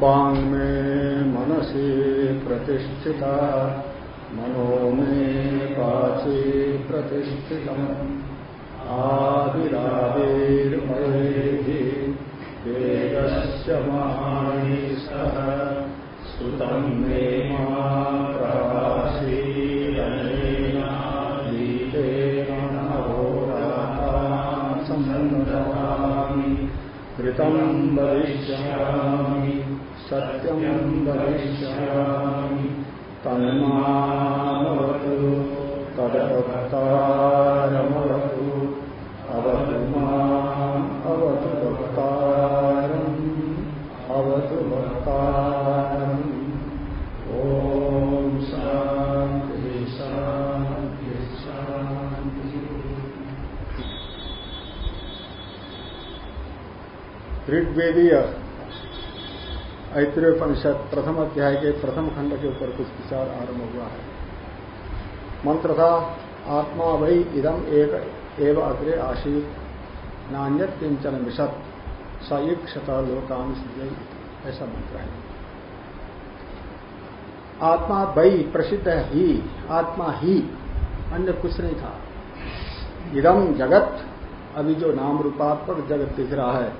वांग में मनसी प्रतिष्ठिता। मनो में पाची प्रतिष्ठित आदिरादिर्मयेहि वेदस्य महानि सह सुतं मे मा सम्बन्धयामि वदिष्यामि सत्यं वदिष्यामि तन्मामवतु तदवक्तारमवतु, अवतु माम्, अवतु वक्तारम् अवतु वक्तारम्। ॐ शान्ति शान्ति शान्ति। ऋग्वेदीय ऐत्रोपनिषद प्रथम अध्याय के प्रथम खंड के ऊपर कुछ विचार आरंभ हुआ है। मंत्र था, आत्मा वही इदम एक एव अग्रे आशीत नान्यत किंचन विशत सयुक्षत लोकान ऐसा मंत्र है। आत्मा वही प्रसिद्ध है ही, आत्मा ही, अन्य कुछ नहीं था। इदम जगत, अभी जो नाम रूपात्मक जगत दिख रहा है,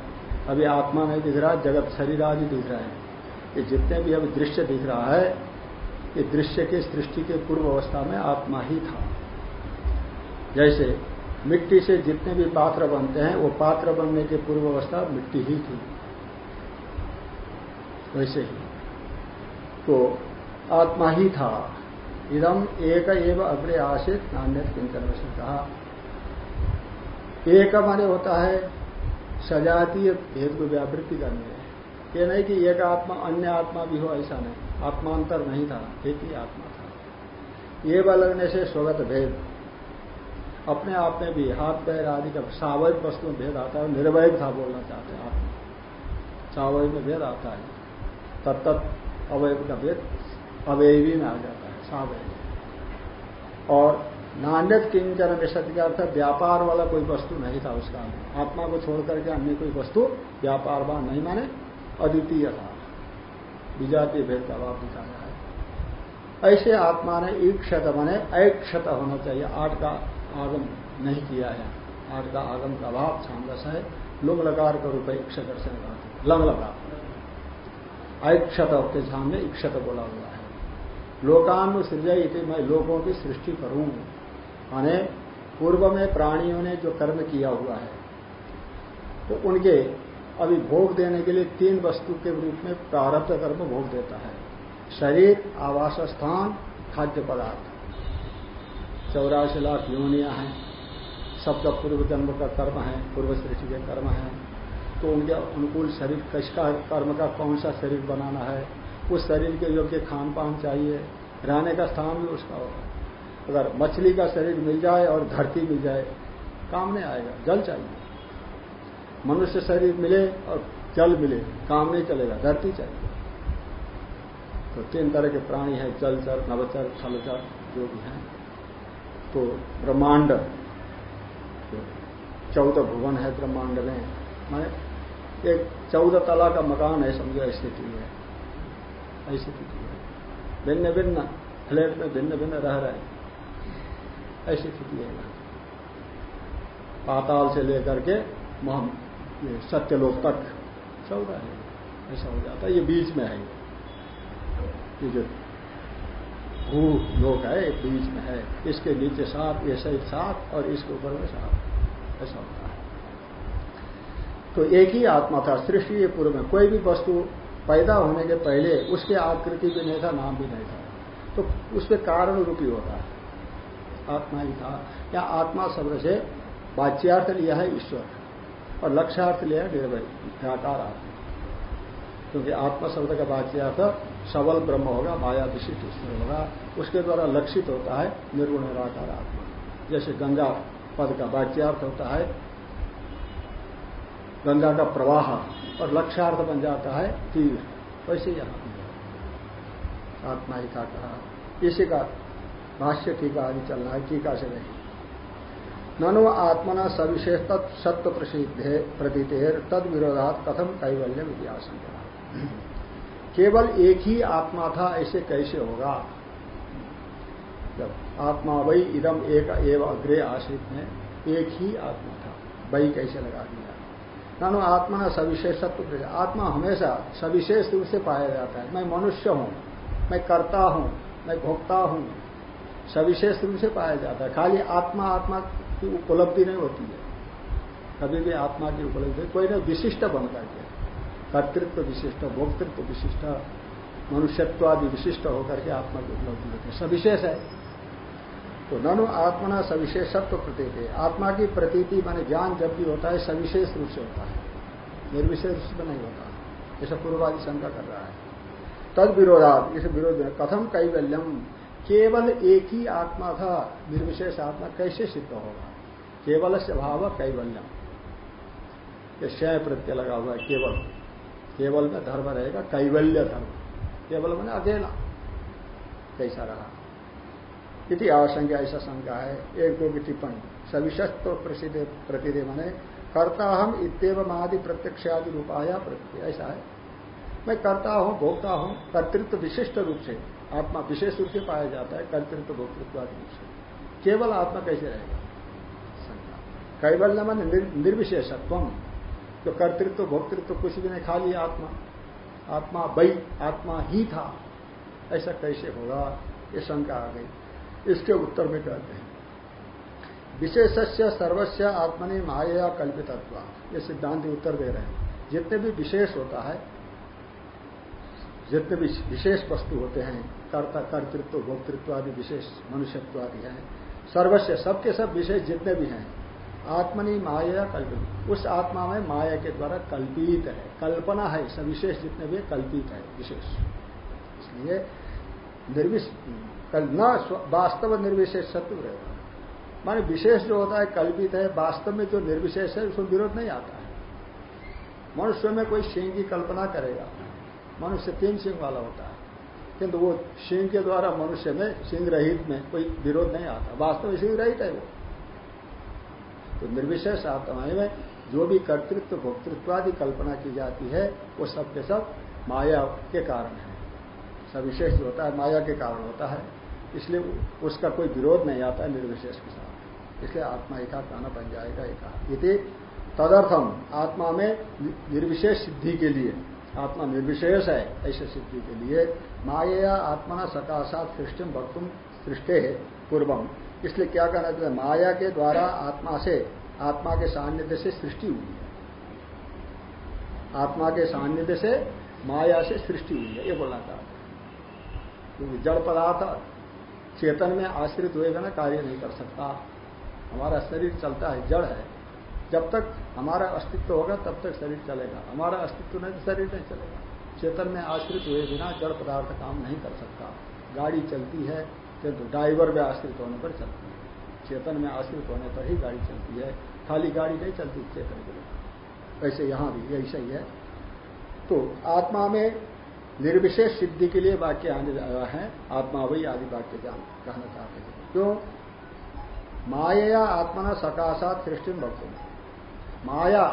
अभी आत्मा नहीं दिख रहा, जगत शरीर आदि दिख रहा है। ये जितने भी अभी दृश्य दिख रहा है, ये दृश्य के सृष्टि के पूर्व अवस्था में आत्मा ही था। जैसे मिट्टी से जितने भी पात्र बनते हैं, वो पात्र बनने के पूर्व अवस्था मिट्टी ही थी। वैसे ही। तो आत्मा ही था। इदम एक एवं अग्रे आशित नान्य किंचन वैसे कहा एक माने होता है सजातीय भेद को व्यावृत्ति करनी। ये नहीं कि एक आत्मा, अन्य आत्मा भी हो, ऐसा नहीं। आत्मांतर नहीं था, एक ही आत्मा था। ये लगने से स्वगत भेद। अपने आप में भी हाथ, पैर आदि का स्वाभाविक वस्तु में भेद आता है निर्वय था बोलना चाहते हैं आत्मा। स्वाभाविक में भेद आता है। तत्त अवयव का भेद अवयवी में आ जाता है स्वाभाविक और नान्यत किंचन विशद का अर्थ, व्यापार वाला कोई वस्तु नहीं था उसका। आत्मा को छोड़ करके अन्य कोई वस्तु व्यापारवान नहीं माने। अद्वितीय था। विजातीय भेद का अभाव दिखाया है। ऐसे आत्मा ने एक क्षत माने अक्षत होना चाहिए। आठ का आगम नहीं किया है। आठ का आगम का अभाव छांदस है। लुंग लकार का रूप इक्षत से लंग लगा अक्षत के सामने इक्षत बोला हुआ है। लोकान सृजय मैं लोगों की सृष्टि करूँ। माने पूर्व में प्राणियों ने जो कर्म किया हुआ है तो उनके अभी भोग देने के लिए तीन वस्तु के रूप में प्रारब्ध कर्म भोग देता है। शरीर, आवास स्थान, खाद्य पदार्थ। चौरासी लाख योनिया हैं। सबका पूर्व जन्म का कर्म है, पूर्व सृष्टि के कर्म है। तो उनके अनुकूल शरीर, किसका कर्म का, कौन सा शरीर बनाना है? उस शरीर के योग्य खान पान चाहिए। रहने का स्थान भी उसका होगा। अगर मछली का शरीर मिल जाए और धरती मिल जाए, काम नहीं आएगा, जल चाहिए। मनुष्य शरीर मिले और जल मिले, काम नहीं चलेगा, धरती चाहिए तो तीन तरह के प्राणी हैं जलचर नवचर थलचर जो भी हैं। तो ब्रह्मांड तो चौदह भुवन है ब्रह्मांड में, माने एक चौदह तला का मकान है, समझो स्थिति है। ऐसी स्थिति है। भिन्न भिन्न फ्लैट में भिन्न भिन्न रह रहे हैं। ऐसी स्थिति है। पाताल से लेकर के सत्यलोक तक। चौदह है ऐसा हो जाता है। ये बीच में है। ये जो भू लोक है बीच में है। इसके नीचे सात, ये सहित सात और इसके ऊपर में सात। ऐसा होता है। तो एक ही आत्मा था, सृष्टि के पूर्व में। कोई भी वस्तु पैदा होने के पहले उसके आकृति भी नहीं था, नाम भी नहीं था। तो उसके कारण रूपी होता है। आत्मा ही था। या आत्मा शब्द से वाच्यार्थ लिया है ईश्वर। और लक्ष्यार्थ लिया निर्भय निराकार आत्मा क्योंकि आत्मा शब्द का वाच्यार्थ सबल ब्रह्म होगा, माया विशिष्ट ईश्वर होगा। उसके द्वारा लक्षित होता है निर्गुण निराकार आत्मा। जैसे गंगा पद का वाच्यार्थ होता है, गंगा का प्रवाह और लक्ष्यार्थ बन जाता है तीर। वैसे यहाँ आत्मा ही था कहा। इसी का भाष्य टीका आदि चलना है, टीका से नहीं। ननु आत्मना सविशेष सत्व प्रसिद्ध प्रतीतेर तद विरोधात कथम कैवल्य आशंका। केवल एक ही आत्मा था, ऐसे कैसे होगा? जब आत्मा वही इदम एक एवं अग्रे आश्रित में एक ही आत्मा था वही कैसे लगा दिया? नानो आत्मा ना सविशेषत्व आत्मा हमेशा सविशेष रूप से पाया जाता है। मैं मनुष्य हूँ, मैं करता हूँ, मैं भोक्ता हूँ, सविशेष रूप से पाया जाता है। खाली आत्मा आत्मा की उपलब्धि नहीं होती है। कभी भी आत्मा की उपलब्धि, कोई ना विशिष्ट बन करके, कर्तृत्व विशिष्ट, भोक्तृत्व विशिष्ट, मनुष्यत्वादि विशिष्ट होकर के आत्मा की उपलब्धि होती है। सविशेष है। तो ननु आत्मना सविशेषत्व प्रतीक है आत्मा की प्रतीति माने ज्ञान जब भी होता है, सविशेष रूप से होता है। निर्विशेष रूप से नहीं होता। ऐसा पूर्वादि शंका कर रहा है। तद विरोधात इस विरोध में कथम कैवल्यम केवल एक ही आत्मा था, निर्विशेष आत्मा कैसे सिद्ध होगा? केवल से भाव कैवल्यम। ये प्रत्यय लगा हुआ है, केवल। केवल में धर्म रहेगा, कैवल्य धर्म। केवल मैंने अकेला कैसा रहा? इति आशंका, ऐसा शंका है। एक दो की टिप्पणी। सविशस्त प्रसिद्ध प्रतिदे मने करता हम इतव महादि प्रत्यक्ष आदि रूपाया प्रत्यय ऐसा है। मैं करता हूँ भोगता हूँ, कर्तृत्व विशिष्ट रूप से, आत्मा विशेष रूप से पाया जाता है, कर्तृत्व, भोक्तृत्व आदि रूप से। केवल आत्मा कैसे रहेगा? कैवल्य मन निर्विशेषत्व। जो कर्तृत्व, भोक्तृत्व कुछ भी नहीं, खाली आत्मा। आत्मा वही आत्मा ही था। ऐसा कैसे होगा? ये शंका आ गई। इसके उत्तर में कहते हैं। विशेष सर्वस्व आत्मनि माया कल्पितत्व। ये सिद्धांत उत्तर दे रहे हैं। जितने भी विशेष होता है, जितने भी विशेष वस्तु होते हैं, कर्ता, कर्तृत्व, भोक्तृत्व आदि विशेष, मनुष्यत्व आदि है सर्वस्व सबके सब विशेष जितने भी हैं आत्मनि माया कल्पित। उस आत्मा में माया के द्वारा कल्पित है। कल्पना है सविशेष जितने भी कल्पित है, विशेष। इसलिए निर्विश न वास्तव निर्विशेष सत्व रहेगा माने विशेष जो होता है, कल्पित है, वास्तव में जो निर्विशेष है, उसमें विरोध नहीं आता है। मनुष्य में कोई सिंह की कल्पना करेगा। मनुष्य तीन सिंह वाला होता है। किंतु वो सिंह के द्वारा मनुष्य में, सिंह रहित में कोई विरोध नहीं आता। वास्तव में सिंह रहित है वो। तो निर्विशेष आत्माएँ में जो भी कर्तृत्व भोक्तृत्व आदि कल्पना की जाती है, वो सब के सब माया के कारण है। सविशेष होता है, माया के कारण होता है। इसलिए उसका कोई विरोध नहीं आता है निर्विशेष के साथ। इसलिए आत्मा एका कहना बन जाएगा, एका यदि तदर्थम, आत्मा में निर्विशेष सिद्धि के लिए। आत्मा निर्विशेष है, ऐसे सिद्धि के लिए। माया आत्मा सकाशात सृष्टि वक्तुम सृष्टि है पूर्वम। इसलिए क्या कहना चाहिए माया के द्वारा आत्मा से, आत्मा के सान्निध्य से सृष्टि हुई है। आत्मा के सान्निध्य से माया से सृष्टि हुई है, ये बोलना चाहते क्योंकि जड़ पदार्थ चेतन में आश्रित हुए बिना कार्य नहीं कर सकता। हमारा शरीर चलता है, जड़ है। जब तक हमारा अस्तित्व होगा, तब तक शरीर चलेगा। हमारा अस्तित्व नहीं तो शरीर नहीं चलेगा। चेतन में आश्रित हुए बिना जड़ पदार्थ काम नहीं कर सकता। गाड़ी चलती है किंतु ड्राइवर में आश्रित होने पर चलती है। चेतन में आश्रित होने पर ही गाड़ी चलती है। खाली गाड़ी नहीं चलती, चेतन के लिए। वैसे यहाँ भी यही सही है। तो आत्मा में निर्विशेष सिद्धि के लिए वाक्य आने रहा है। आत्मा वही आदि वाक्य कहना चाहते हैं। क्यों? माया आत्मा सकाशात सृष्टि भक्त माया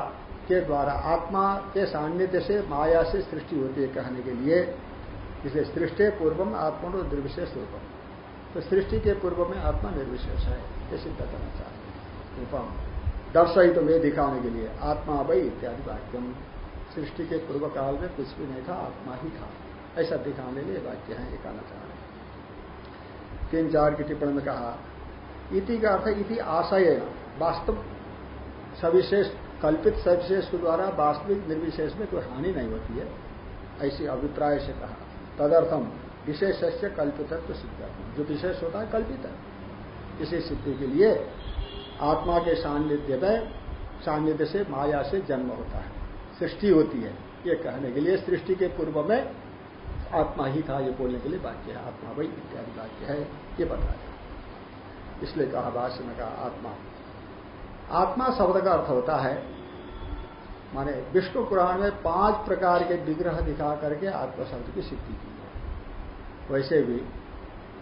के द्वारा, आत्मा के सान्निध्य से माया से सृष्टि होती है कहने के लिए। इसे सृष्टि पूर्वम आत्मा निर्विशेष रूपम। तो सृष्टि के पूर्व में आत्मा निर्विशेष है, ये सिद्ध करना चाहते हैं। रूपम दर्शही तो मैं दिखाने के लिए आत्मा वही इत्यादि वाक्यम। सृष्टि के पूर्व काल में कुछ भी नहीं था, आत्मा ही था। ऐसा दिखाने लिए वाक्य है, ये कहना चाह रहे हैं। तीन चार की टिप्पणी में कहा, इति का अर्थ इति आशय। वास्तव सविशेष, कल्पित सविशेष के द्वारा वास्तविक निर्विशेष में कोई हानि नहीं होती है, ऐसी अभिप्राय से कहा। तदर्थम विशेष से कल्पितत्व सिद्ध जो विशेष होता है, कल्पित है। इसी सिद्धि के लिए आत्मा के सान्निध्य में, सान्निध्य से माया से जन्म होता है। सृष्टि होती है, ये कहने के लिए सृष्टि के पूर्व में आत्मा ही था, ये बोलने के लिए वाक्य है। आत्मा वही इत्यादि वाक्य है, ये बताया इसलिए कहा भाष्य में कहा आत्मा। आत्मा शब्द का अर्थ होता है, माने विष्णु पुराण में पाँच प्रकार के विग्रह दिखा करके आत्मा शब्द की सिद्धि की। वैसे भी,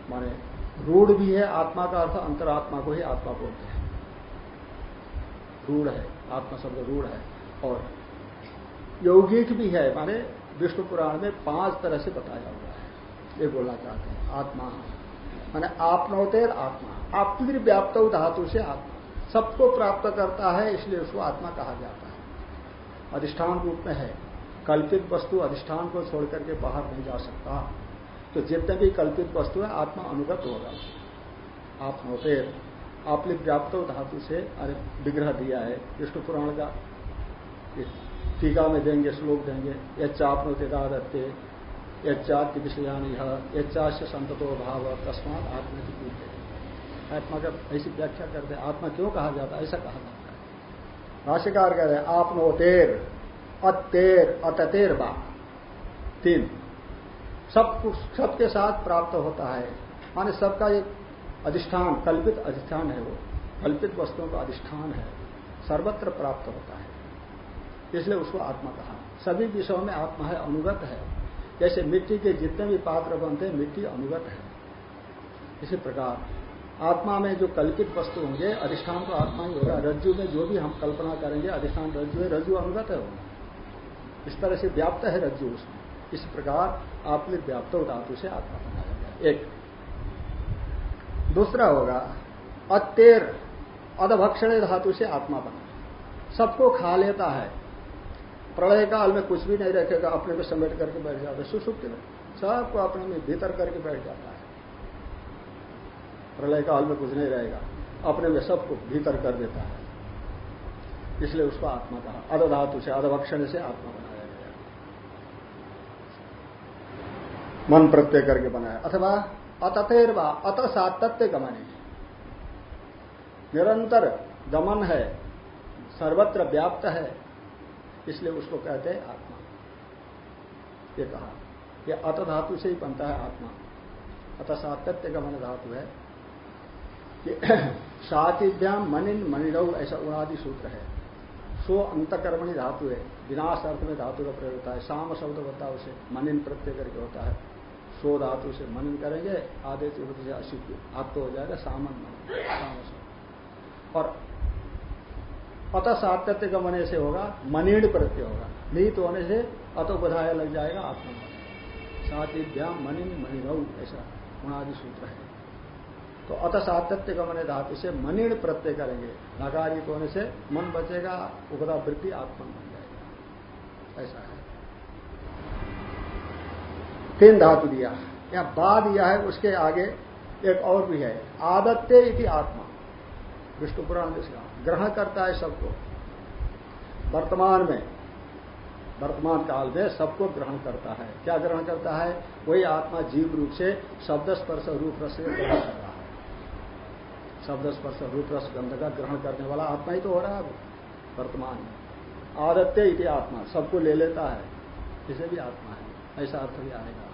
माने रूढ़ भी है, आत्मा का अर्थ अंतरात्मा को ही आत्मा बोलते हैं। रूढ़ है, आत्मा शब्द रूढ़ है। और यौगिक भी है, माने विष्णु पुराण में पाँच तरह से बताया हुआ है। ये बोलना चाहते हैं, आत्मा। माने आपनोतेर आत्मा। आप व्याप्त धातु से आत्मा। सबको प्राप्त करता है, इसलिए उसको आत्मा कहा जाता है। अधिष्ठान रूप में है। कल्पित वस्तु अधिष्ठान को छोड़ करके बाहर नहीं जा सकता। तो जितने भी कल्पित वस्तु है, आत्मा अनुगत होगा। आप होते आपने व्याप्त धातु से, अरे, विग्रह दिया है, विष्णु पुराण का। टीका में देंगे, श्लोक देंगे यच्चापनो दत्ते यच्चात विषयानी यच्चा से संतो भाव, तस्मात आत्मा की आत्मा का ऐसी व्याख्या करते आत्मा क्यों कहा जाता ऐसा कहा जाता है। भाष्यकार कह रहे आपनोतेर अतेर अततेर बा। तीन। सब कुछ सबके साथ प्राप्त होता है। माने सबका एक अधिष्ठान, कल्पित अधिष्ठान है वो। कल्पित वस्तुओं का अधिष्ठान है। सर्वत्र प्राप्त होता है। इसलिए उसको आत्मा कहा। सभी विषयों में आत्मा है, अनुगत है। जैसे मिट्टी के जितने भी पात्र बनते हैं, मिट्टी अनुगत है। इसी प्रकार आत्मा में जो कल्पित वस्तु होंगे, अधिष्ठान तो आत्मा ही होगा। रज्जु में जो भी हम कल्पना करेंगे, अधिष्ठान, रज्जु है, रज्जु अनुगत है वो। इस तरह से व्याप्त है रज्जु उसमें। इस प्रकार आपने व्याप्त धातु से आत्मा बनाया। एक। दूसरा होगा अतेर अधभक्षण धातु से आत्मा बना। सबको खा लेता है। प्रलय काल में कुछ भी नहीं रखेगा, अपने में समेट करके बैठ जाता है, सुसुप्ति में। सबको अपने में भीतर करके बैठ जाता है। प्रलय काल में कुछ नहीं रहेगा, अपने में सबको भीतर कर देता है। इसलिए उसको आत्मा कहा, अधधातु से, अधभक्षण से आत्मा बनाया गया मन प्रत्यय करके बनाया। अथवा अतथेरवा अत सातत्य गमन। निरंतर गमन है, सर्वत्र व्याप्त है, इसलिए उसको कहते हैं आत्मा। ये कहा यह अत धातु से ही बनता है आत्मा। अत सातत्य गमन धातु है। सातिभ्याम मनिन मणिरव ऐसा उड़ादि सूत्र है। सो अंतकर्मणी धातु है, विनाश अर्थ में धातु का प्रयोग होता है शाम शब्द होता है उसे, मनिन प्रत्यय करके होता है। सो धातु से मनन करेंगे चुवत से अशिव आप तो हो जाएगा सामन मन और अत सात्यत्य का मने से होगा, मनिण प्रत्यय होगा। निहित होने से अतो बधाया लग जाएगा आत्मा सातिभ्याम मनिन मणिरव ऐसा उणादि सूत्र है। तो अत सातत्य गमन धातु से मनिण प्रत्यय करेंगे, नकारित होने से मन बचेगा, उपदा वृत्ति आत्मन बन जाएगा। ऐसा है। तीन धातु दिया है। या बा दिया है, उसके आगे एक और भी है। आदत्य इति आत्मा। विष्णु पुराण जिसका ग्रहण करता है सबको। वर्तमान में, वर्तमान काल में सबको ग्रहण करता है। क्या ग्रहण करता है? वही आत्मा जीव रूप से शब्द स्पर्श रूप रस ग्रहण कर रहा है। शब्द स्पर्श रूप रस गंध का ग्रहण करने वाला आत्मा ही तो हो रहा है वर्तमान में। आदत्य इति आत्मा, सबको ले लेता है। इसे भी आत्मा है। ऐसा अर्थ भी आएगा।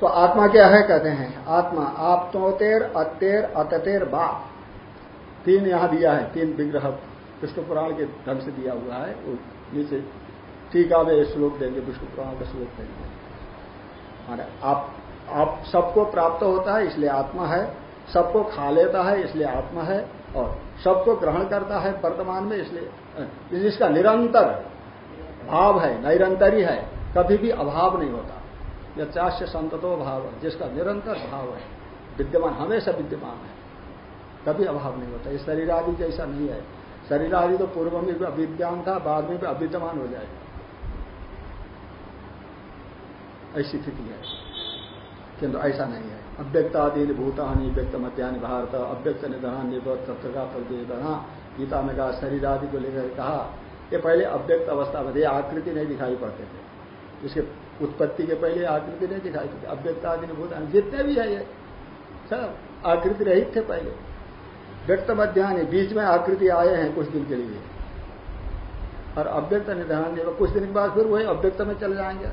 तो आत्मा क्या है, कहते हैं, आत्मा आपतोतेर अतेर, अततेर, बा। तीन यहाँ दिया है, तीन विग्रह। विष्णु पुराण के ढंग से दिया हुआ है, वो नीचे टीका में श्लोक देंगे, विष्णु पुराण का श्लोक देंगे। माने आप आप सबको प्राप्त होता है, इसलिए आत्मा है। सबको खा लेता है, इसलिए आत्मा है। और सबको ग्रहण करता है वर्तमान में, इसलिए, जिसका निरंतर भाव है, निरंतरी है, कभी भी अभाव नहीं होता। यह चाष्य संततो भाव है जिसका निरंतर भाव है, विद्यमान, हमेशा विद्यमान है, कभी अभाव नहीं होता। ये शरीर आदि जैसा नहीं है। शरीर आदि तो पूर्व में भी अविद्यान था, बाद में भी अविद्यमान हो जाएगा ऐसी स्थिति है। किंतु ऐसा नहीं है। अव्यक्तादि भूतानी व्यक्त मध्यान्ह भारत अव्यक्त निधन निवत तत्व का प्रतिवेदना गीता में कहा शरीर आदि को लेकर कहा ये पहले अव्यक्त अवस्था में थे आकृति नहीं दिखाई पड़ते थे। इसके उत्पत्ति के पहले आकृति नहीं दिखाई पड़ती। अव्यक्त आदि भूतानी जितने भी है ये, सब आकृति रहित थे पहले। व्यक्त मध्यान्ह, बीच में आकृति आए हैं कुछ दिन के लिए। और अव्यक्त निधान कुछ दिन के बाद फिर वही अव्यक्त में चले जाएँगे।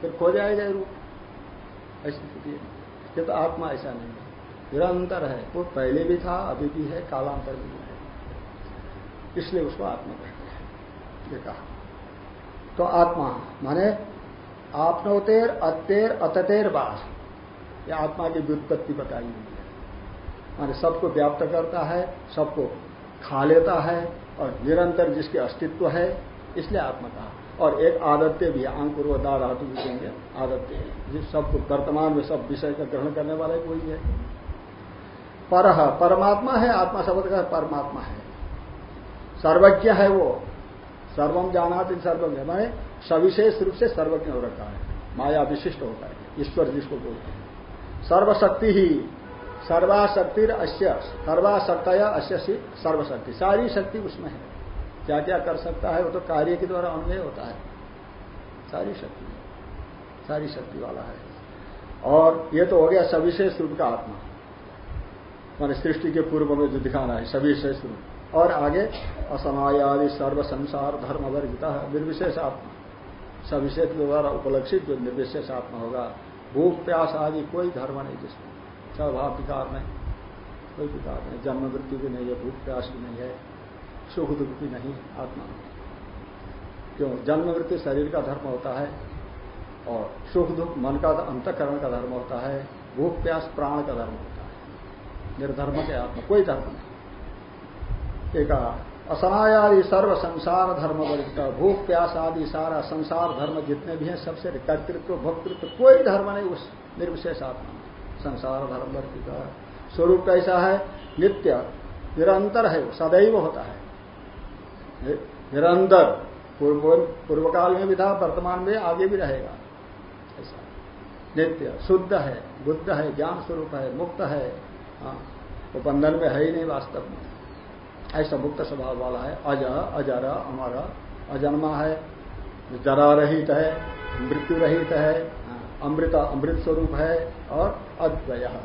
फिर खो जाएगा रूप। ऐसी स्थिति है। तो आत्मा ऐसा नहीं है। निरंतर है। वो पहले भी था, अभी भी है, कालांतर भी है। इसलिए उसको आत्मा कहते हैं। ये कहा। तो आत्मा, माने आपनोतेर अतेर अततेर बास ये आत्मा की व्युत्पत्ति बताई हुई है। माने सबको व्याप्त करता है, सबको खा लेता है और निरंतर जिसके अस्तित्व है, इसलिए आत्मा कहा। और एक आदत्य भी अंकुर दा धातु भी कहेंगे, आदत्य है। जिस सब वर्तमान में सब विषय का ग्रहण करने वाला कोई है। पर, परमात्मा है, आत्मा शब्द का परमात्मा है। सर्वज्ञ है वो। सर्वम जाना सर्वज्ञ माने सविशेष रूप से सर्वज्ञ हो रखा है। माया विशिष्ट होता है। ईश्वर जिसको बोलते हैं। सर्वशक्ति ही सर्वाशक्ति अश्य सर्वाशक्तया अश्य सर्वशक्ति। सारी शक्ति उसमें है। क्या क्या कर सकता है वो तो कार्य के द्वारा अन्वय होता है। सारी शक्ति सारी शक्ति वाला है। और ये तो हो गया सविशेष रूप का आत्मा। मान सृष्टि के पूर्व में जो दिखाना है, सविशेष रूप। और आगे, असमायादि सर्व संसार धर्म वर्गिता निर्विशेष आत्मा, सविशेष द्वारा उपलक्षित जो निर्विशेष आत्मा होगा, भूख, प्यास आदि कोई धर्म नहीं जिसमें स्वभाव विकार नहीं, कोई विकार नहीं, जन्म मृत्यु भी नहीं है, भूख, प्यास भी नहीं है, सुख दुख भी नहीं, आत्मा क्यों? जन्म मृत्यु शरीर का धर्म होता है और सुख दुख मन का अंतकरण का धर्म होता है, भूख, प्यास प्राण का धर्म होता है। निर्धर्म के आत्मा, कोई धर्म नहीं। एक असनायादि सर्व संसार धर्म वर्ग भूख, प्यास आदि सारा संसार धर्म जितने भी हैं, सबसे कर्तृत्व भक्तृत्व, कोई धर्म नहीं, उस निर्विशेष आत्मा। संसार धर्म वर्ग स्वरूप कैसा है? नित्य, निरंतर है, सदैव होता है। निरंतर। पूर्व काल में भी था, वर्तमान में आगे भी रहेगा। ऐसा। नित्य, शुद्ध है, बुद्ध है, ज्ञान स्वरूप है, मुक्त है। हाँ वो बंधन में है ही नहीं वास्तव में। ऐसा मुक्त स्वभाव वाला है। अज, अजर हमारा अजन्मा है, जरा रहित है, मृत्यु रहित है, अमृत अमृत स्वरूप है और अद्वय।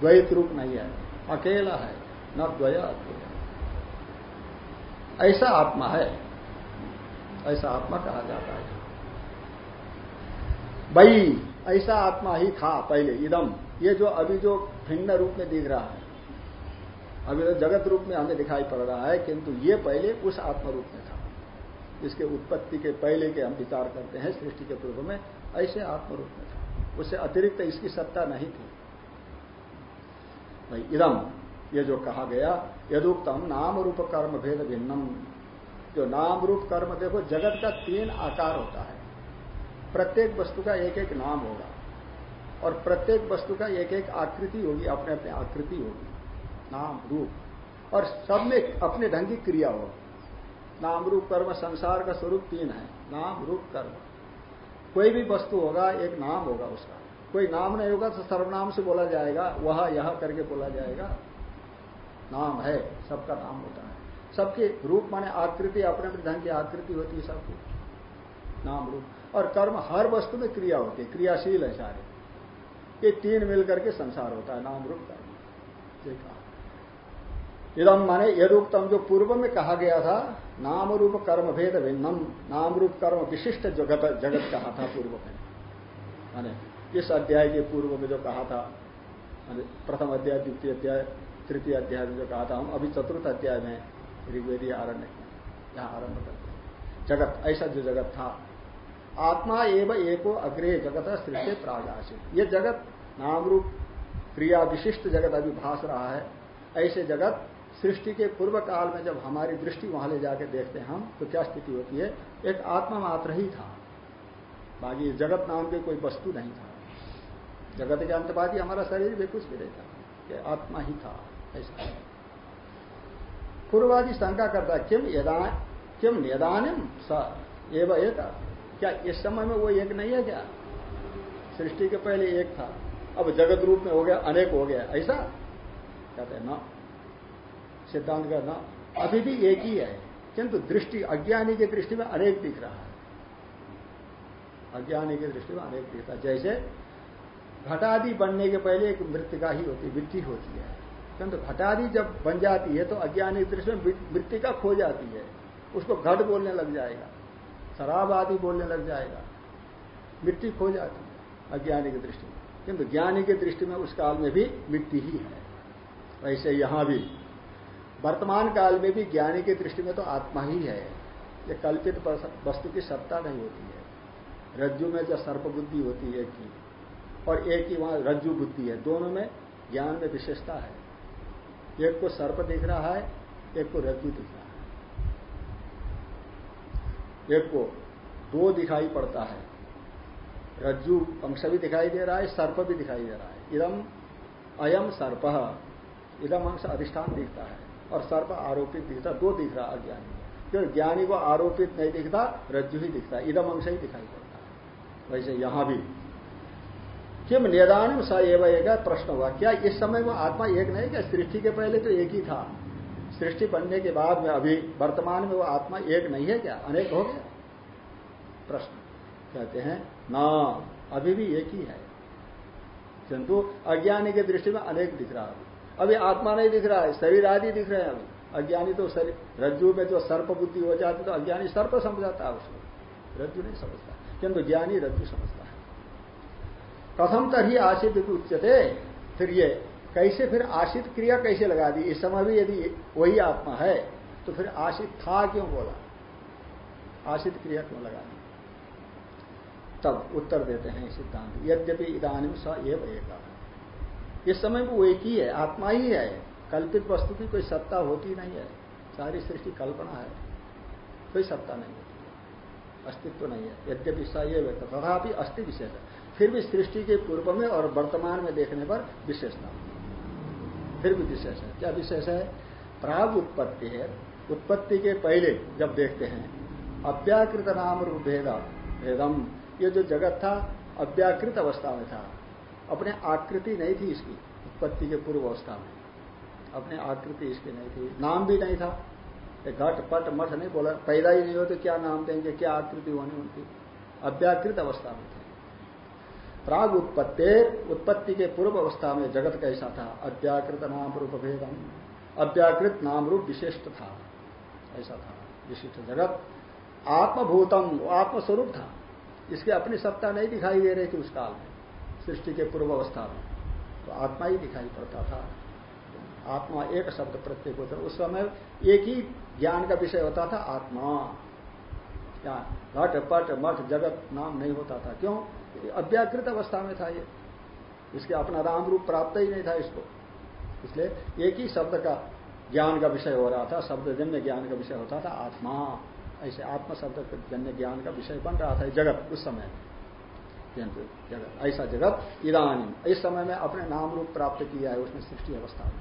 द्वैत रूप नहीं है, अकेला है, न द्वय अद्वय। ऐसा आत्मा है, ऐसा आत्मा कहा जाता है। भाई ऐसा आत्मा ही था पहले, इदम। ये जो अभी जो भिन्न रूप में दिख रहा है अभी तो जगत रूप में हमें दिखाई पड़ रहा है, किंतु ये पहले उस आत्म रूप में था। इसके उत्पत्ति के पहले के हम विचार करते हैं, सृष्टि के पूर्व में, ऐसे आत्म रूप में था। उससे अतिरिक्त इसकी सत्ता नहीं थी। भाई इदम ये जो कहा गया, यदुक्तम नाम रूप कर्म भेद भिन्नम। जो नाम रूप कर्म, देखो, जगत का तीन आकार होता है। प्रत्येक वस्तु का एक एक नाम होगा, और प्रत्येक वस्तु का एक एक आकृति होगी अपने अपने आकृति होगी। नाम रूप और सब में अपने ढंग की क्रिया हो। नाम रूप कर्म संसार का स्वरूप तीन है। नाम रूप कर्म। कोई भी वस्तु होगा, एक नाम होगा उसका। कोई नाम नहीं होगा तो सर्वनाम से बोला जाएगा, वह यह करके बोला जाएगा। नाम है, सबका नाम होता है। सबके रूप माने आकृति, अपने अपने ढंग की आकृति होती है सबकी। नाम रूप और कर्म हर वस्तु में क्रिया होती है, क्रियाशील है सारे। ये तीन मिलकर के संसार होता है नाम रूप कर्म कहा। इदम माने यदुक्तम जो पूर्व में कहा गया था नाम रूप कर्म भेद भिन्नम नाम रूप कर्म विशिष्ट जगत जगत कहा था पूर्व में। माने इस अध्याय के पूर्व में जो कहा था प्रथम अध्याय, द्वितीय अध्याय, तृतीय अध्याय में जो कहा था, हम अभी चतुर्थ अध्याय में ऋग्वेदी आरण्य यहाँ आरंभ करते जगत, ऐसा जो जगत था। आत्मा एवं एको अग्रे जगत सृष्टि प्रागाशित ये जगत नाम रूप क्रिया विशिष्ट जगत अभी भास रहा है। ऐसे जगत सृष्टि के पूर्व काल में जब हमारी दृष्टि वहाँ ले जाके देखते हैं हम तो क्या स्थिति होती है? एक आत्मा मात्र ही था। बाकी जगत नाम के कोई वस्तु नहीं था। जगत के अंतवादी हमारा शरीर भी कुछ भी नहीं था, ये आत्मा ही था, ऐसा। पूर्वादि शंका करता किम यदा, किम निदानिम स एक? क्या इस समय में वो एक नहीं है क्या? सृष्टि के पहले एक था, अब जगत रूप में हो गया, अनेक हो गया, ऐसा? कहते हैं, ना। सिद्धांत का ना अभी भी एक ही है, किंतु दृष्टि, अज्ञानी की दृष्टि में अनेक दिख रहा है। अज्ञानी की दृष्टि में अनेक दिखता जैसे घटादि बनने के पहले एक मृतिका ही होती वृत्ति होती है। किंतु घटादि जब बन जाती है तो अज्ञानी दृष्टि में, मृतिका खो जाती है। उसको घट बोलने लग जाएगा, शराब आदि बोलने लग जाएगा। मिट्टी खो जाती है, अज्ञानी की दृष्टि में। किंतु ज्ञानी की दृष्टि में उस काल में भी मिट्टी ही है। वैसे यहाँ भी वर्तमान काल में भी ज्ञानी की दृष्टि में तो आत्मा ही है। ये कल्पित वस्तु की सत्ता नहीं होती है। रज्जु में जो सर्प बुद्धि होती है एक की, और एक ही वहाँ रज्जु बुद्धि है, दोनों में ज्ञान में विशेषता है। एक को सर्प दिख रहा है, एक को रज्जु दिख रहा है। एक को दो दिखाई पड़ता है। रज्जु अंश भी दिखाई दे रहा है, सर्प भी दिखाई दे रहा है। इदम अयम सर्प। इदम अंश अधिष्ठान दिखता है। और सर्प आरोपित दिखता, दो दिख रहा अज्ञानी। क्योंकि ज्ञानी को आरोपित नहीं दिखता, रज्जु ही दिखता, इदम अंश ही दिखाई पड़ता। वैसे यहाँ भी। किम निदान स एवं प्रश्न हुआ, क्या इस समय वो आत्मा एक नहीं, क्या सृष्टि के पहले तो एक ही था? सृष्टि बनने के बाद में अभी वर्तमान में वो आत्मा एक नहीं है क्या? अनेक हो गया। प्रश्न। कहते हैं, ना, अभी भी एक ही है। किंतु अज्ञानी के दृष्टि में अनेक दिख रहा है अभी आत्मा नहीं दिख रहा है, शरीर आदि दिख रहे हैं अभी। अज्ञानी तो शरीर रज्जु में जो सर्प बुद्धि हो जाती तो अज्ञानी सर्प समझ जाता है उसको। रज्जु नहीं समझता। किंतु ज्ञानी रज्जु समझता है। कथम तरी आशित उच्चते फिर ये, कैसे फिर आशित क्रिया कैसे लगा दी? इस समय भी यदि वही आत्मा है तो फिर आशित था क्यों बोला? आशित क्रिया क्यों लगा दी? तब उत्तर देते हैं सिद्धांत। यद्यपि इदानी स एव एक। इस समय वो एक ही है, आत्मा ही है। कल्पित वस्तु की कोई सत्ता होती नहीं है। सारी सृष्टि कल्पना है। कोई सत्ता नहीं होती अस्तित्व नहीं है। यद्यपि स एव तथापि अस्थि विशेष है। फिर भी सृष्टि के पूर्व में और वर्तमान में देखने पर विशेषता फिर भी विशेष है। क्या विशेष है? प्राग उत्पत्ति है। उत्पत्ति के पहले जब देखते हैं, अव्याकृत नाम रूप भेद भेदम, ये जो जगत था, अव्याकृत अवस्था में था। अपने आकृति नहीं थी इसकी, उत्पत्ति के पूर्व अवस्था में। अपने आकृति इसकी नहीं थी। नाम भी नहीं था। घट पट मठ नहीं बोला। पैदा ही नहीं हो तो क्या नाम देंगे, क्या आकृति होनी उनकी? अव्याकृत अवस्था में थी। प्राग उत्पत्ति उत्पत्ति के पूर्व अवस्था में जगत कैसा था? अव्याकृत नाम रूप भेदम। अव्याकृत नाम रूप विशिष्ट था। ऐसा था। विशिष्ट जगत। आत्मभूतम, आत्मस्वरूप था। इसकी अपनी सत्ता नहीं दिखाई दे रही थी उस काल में। सृष्टि के पूर्व अवस्था में। तो आत्मा ही दिखाई पड़ता था। आत्मा एक शब्द प्रत्येक होता उस समय एक ही ज्ञान का विषय होता था, आत्मा। क्या घट, पट, मठ, जगत नाम नहीं होता था। क्यों? अव्याकृत अवस्था में था ये। इसके अपना राम रूप प्राप्त ही नहीं था इसको। इसलिए एक ही शब्द का ज्ञान का विषय हो रहा था, शब्द जन्य ज्ञान का विषय होता था, आत्मा। ऐसे आत्मा शब्द जन्य ज्ञान का विषय बन रहा था जगत उस समय। जगत, ऐसा जगत इधानी इस समय में अपने नाम रूप प्राप्त किया है उसने सृष्टि अवस्था में।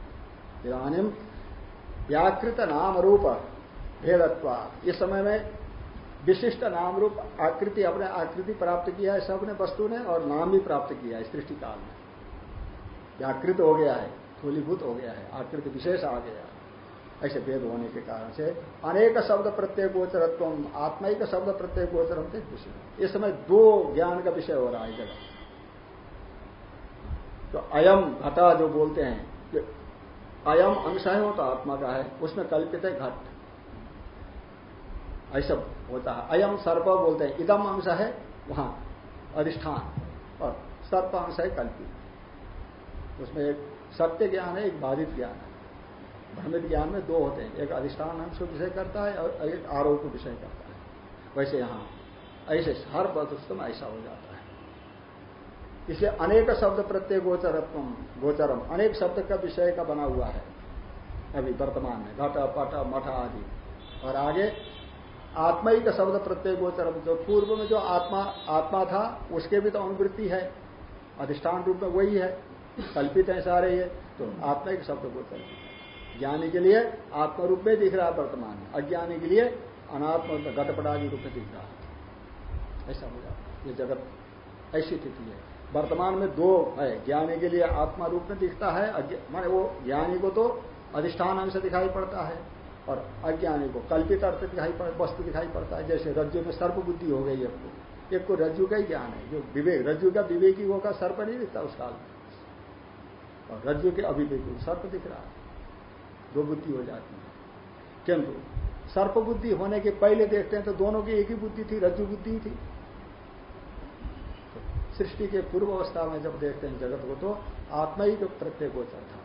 इधानीम व्याकृत नाम रूप भेदत्वा। इस समय में विशिष्ट नाम रूप आकृति, अपने आकृति प्राप्त किया है सबने वस्तु ने, और नाम भी प्राप्त किया है सृष्टि काल में। व्याकृत हो गया है, थूलीभूत हो गया है, आकृति विशेष आ गया ऐसे भेद होने के कारण से अनेक शब्द प्रत्येक गोचरत्व आत्मिक शब्द प्रत्येक गोचरम थे विषय। इस समय दो ज्ञान का विषय हो रहा है जगह तो अयम घटा जो बोलते हैं अयम अंश है वो तो आत्मा का है, उसमें कल्पित है घट। ऐसा होता है। अयम सर्प बोलते हैं, इदम अंश है वहाँ, अधिष्ठान। और सर्प अंश है कल्पित। उसमें एक सत्य ज्ञान है, एक बाधित ज्ञान है। भ्रमित ज्ञान में दो होते हैं। एक अधिष्ठान अंश को विषय करता है और एक आरोप को विषय करता है। वैसे यहाँ ऐसे हर वस्तु में ऐसा हो जाता है। इसे अनेक शब्द प्रत्यय गोचरत्व, गोचरम, अनेक शब्द का विषय का बना हुआ है। अभी वर्तमान में घट, पट, मठ आदि। और आगे आत्मा ही का शब्द प्रत्यय गोचर जो पूर्व में जो आत्मा आत्मा था, उसके भी तो अनुवृत्ति है। अधिष्ठान रूप में वही है। कल्पित है सारे ये तो आत्मा ही शब्द गोचर ज्ञानी के लिए आत्मा रूप में दिख रहा है वर्तमान में। अज्ञानी के लिए अनात्म घटपटादी रूप में दिख रहा है। ऐसा हो जाता ये जगत ऐसी स्थिति है। वर्तमान में दो है। ज्ञानी के लिए आत्मा रूप में दिखता है। माने वो ज्ञानी को तो अधिष्ठान अंश दिखाई पड़ता है और अज्ञानी को कल्पित अर्थ दिखाई पड़ वस्तु दिखाई पड़ता है। जैसे रज्जु में सर्प बुद्धि हो गई एक को। एक को रज्जु का ही ज्ञान है। जो विवेक रज्जु का विवेकी होगा सर्प नहीं दिखता उस काल में। और रज्जु के अभिवेकी सर्प दिख रहा है। दो बुद्धि हो जाती है। किंतु सर्प बुद्धि होने के पहले देखते हैं तो दोनों की एक ही बुद्धि थी, रज्जु बुद्धि थी। तो सृष्टि के पूर्व अवस्था में जब देखते हैं जगत को तो आत्मा ही तो प्रत्येक गोचर था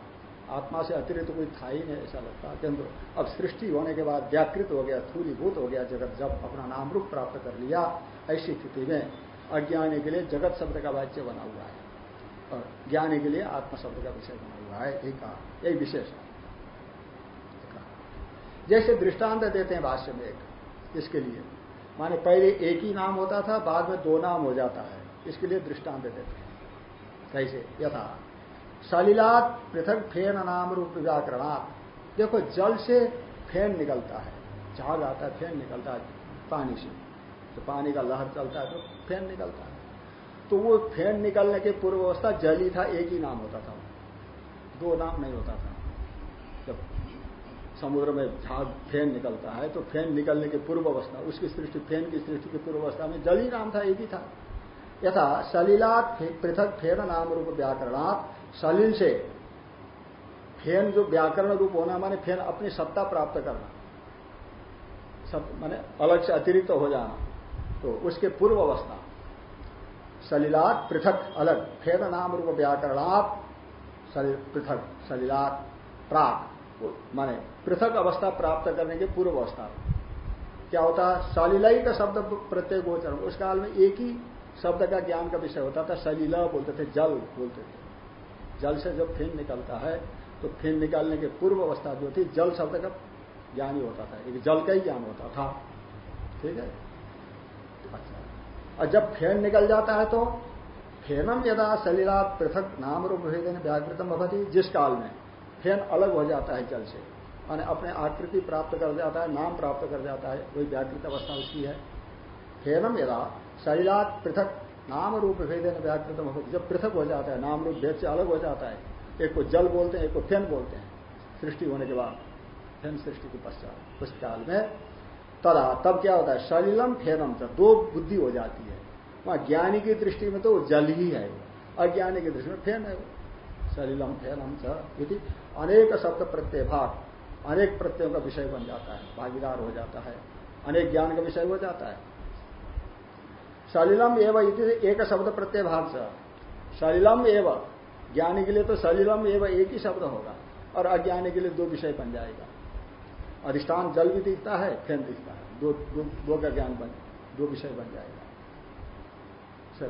आत्मा से अतिरिक्त तो कोई था ही नहीं ऐसा लगता। किंतु अब सृष्टि होने के बाद व्याकृत हो गया, थूलीभूत हो गया जगत, जब अपना नाम रूप प्राप्त कर लिया, ऐसी स्थिति में अज्ञानी के लिए जगत शब्द का वाच्य बना हुआ है और ज्ञानी के लिए आत्मा शब्द का विषय बना हुआ है। एक यही विशेष। है जैसे दृष्टांत देते हैं भाष्य में एक, इसके लिए। माने पहले एक ही नाम होता था, बाद में दो नाम हो जाता है। इसके लिए दृष्टांत देते हैं। कैसे यथा। सलिलात पृथक फेन नाम रूप व्याकरणात्। देखो, जल से फेन निकलता है। झाग आता है, फेन निकलता है पानी से। तो पानी का लहर चलता है तो फेन निकलता है। तो वो फेन निकलने की पूर्व अवस्था जल ही था, एक ही नाम होता था। दो नाम नहीं होता था। जब समुद्र में झाग, फेन निकलता है तो फेन निकलने की पूर्व अवस्था उसकी सृष्टि, फेन की सृष्टि की पूर्व अवस्था में जल ही नाम था, एक ही था। यथा सलीलात पृथक फेन नाम रूप व्याकरणात्, सलील से फेन जो व्याकरण रूप होना माने फेन अपनी सत्ता प्राप्त करना। सब माने अलग से अतिरिक्त हो जाना तो उसके पूर्व अवस्था सलीलात पृथक, अलग, फेन नाम रूप व्याकरणात् पृथक, सलीलात प्राक माने पृथक अवस्था प्राप्त करने के पूर्व अवस्था। क्या होता? है सलिलाई का शब्द प्रत्येक गोचर उस काल में एक ही शब्द का ज्ञान का विषय होता था। सलीला बोलते थे, जल बोलते थे। जल से जब फेन निकलता है तो फेन निकालने के पूर्व अवस्था जो थी, जल शब्द का ज्ञान ही होता था। एक जल का ही ज्ञान होता था। ठीक है? अच्छा। और जब फेन निकल जाता है तो फेनम यदा सलीला पृथक नाम रूप भेदन व्याकृतम भवती, जिस काल में फेन अलग हो जाता है जल से। माने अपने आकृति प्राप्त कर जाता है, नाम प्राप्त कर जाता है, वही व्याकृत अवस्था उसकी है। फेनम यदा शरीरात पृथक, नाम रूप भेदन व्याकृत होती जब पृथक हो जाता है, नाम रूप भेद से अलग हो जाता है, एक को जल बोलते हैं, एक को फेन बोलते हैं, सृष्टि होने के बाद, फेन सृष्टि के पश्चात उस काल में तदा तब क्या होता है सलिलम फेनम तो दो बुद्धि हो जाती है। वहाँ ज्ञानी की दृष्टि में तो जल ही है अज्ञानी की दृष्टि में फेन है सलिलम फेनम च अनेक शब्द प्रत्यय भाग अनेक प्रत्ययों का विषय बन जाता है भागीदार हो जाता है अनेक ज्ञान का विषय हो जाता है। सलिलम एवं एक शब्द प्रत्यय से सलिलम एवं ज्ञानी के लिए तो सलिलम एवं एक ही शब्द होगा और अज्ञानी के लिए दो विषय बन जाएगा। अधिष्ठान जल भी दिखता है फेन दिखता है। दो दो, दो का ज्ञान बन दो विषय बन जाएगा। सर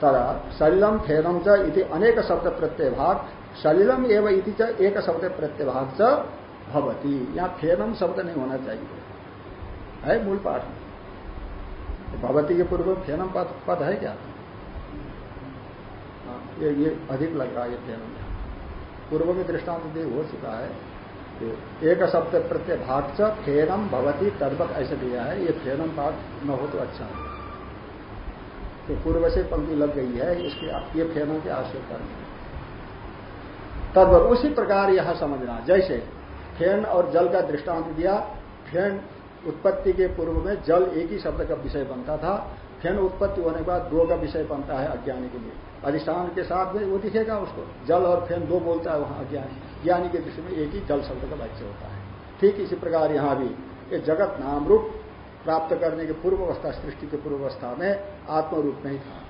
तदा सलिलम फेनम च इति अनेक शब्द प्रत्यय भाग सलिलम एवं इति एक शब्द प्रत्यय भाग च भवती। यहाँ फेनम शब्द नहीं होना चाहिए। है मूल पाठ। भगवती के पूर्व फेनम पद पद है क्या? हाँ, ये ये अधिक लग रहा है ये फेनम पूर्व में दृष्टांत दे हो चुका है। एक शब्द प्रत्यय भाग च फेनम भवती तद्वत ऐसे दिया है। ये फेनम पाठ न हो तो अच्छा है। तो पूर्व से पंक्ति लग गई है। इसके ये फेनों के आश्रय कर तद्वत उसी प्रकार यह समझना। जैसे फेन और जल का दृष्टांत दिया फेन उत्पत्ति के पूर्व में जल एक ही शब्द का विषय बनता था। फेन उत्पत्ति होने के बाद दो का विषय बनता है अज्ञानी के लिए। अधिष्ठान के साथ में वो दिखेगा उसको। जल और फेन दो बोलता है वहाँ अज्ञानी। ज्ञानी के दृष्टि में एक ही जल शब्द का वाच्य होता है। ठीक इसी प्रकार यहाँ भी ये जगत नाम रूप प्राप्त करने के पूर्व अवस्था, सृष्टि के पूर्व अवस्था में आत्म रूप नहीं था।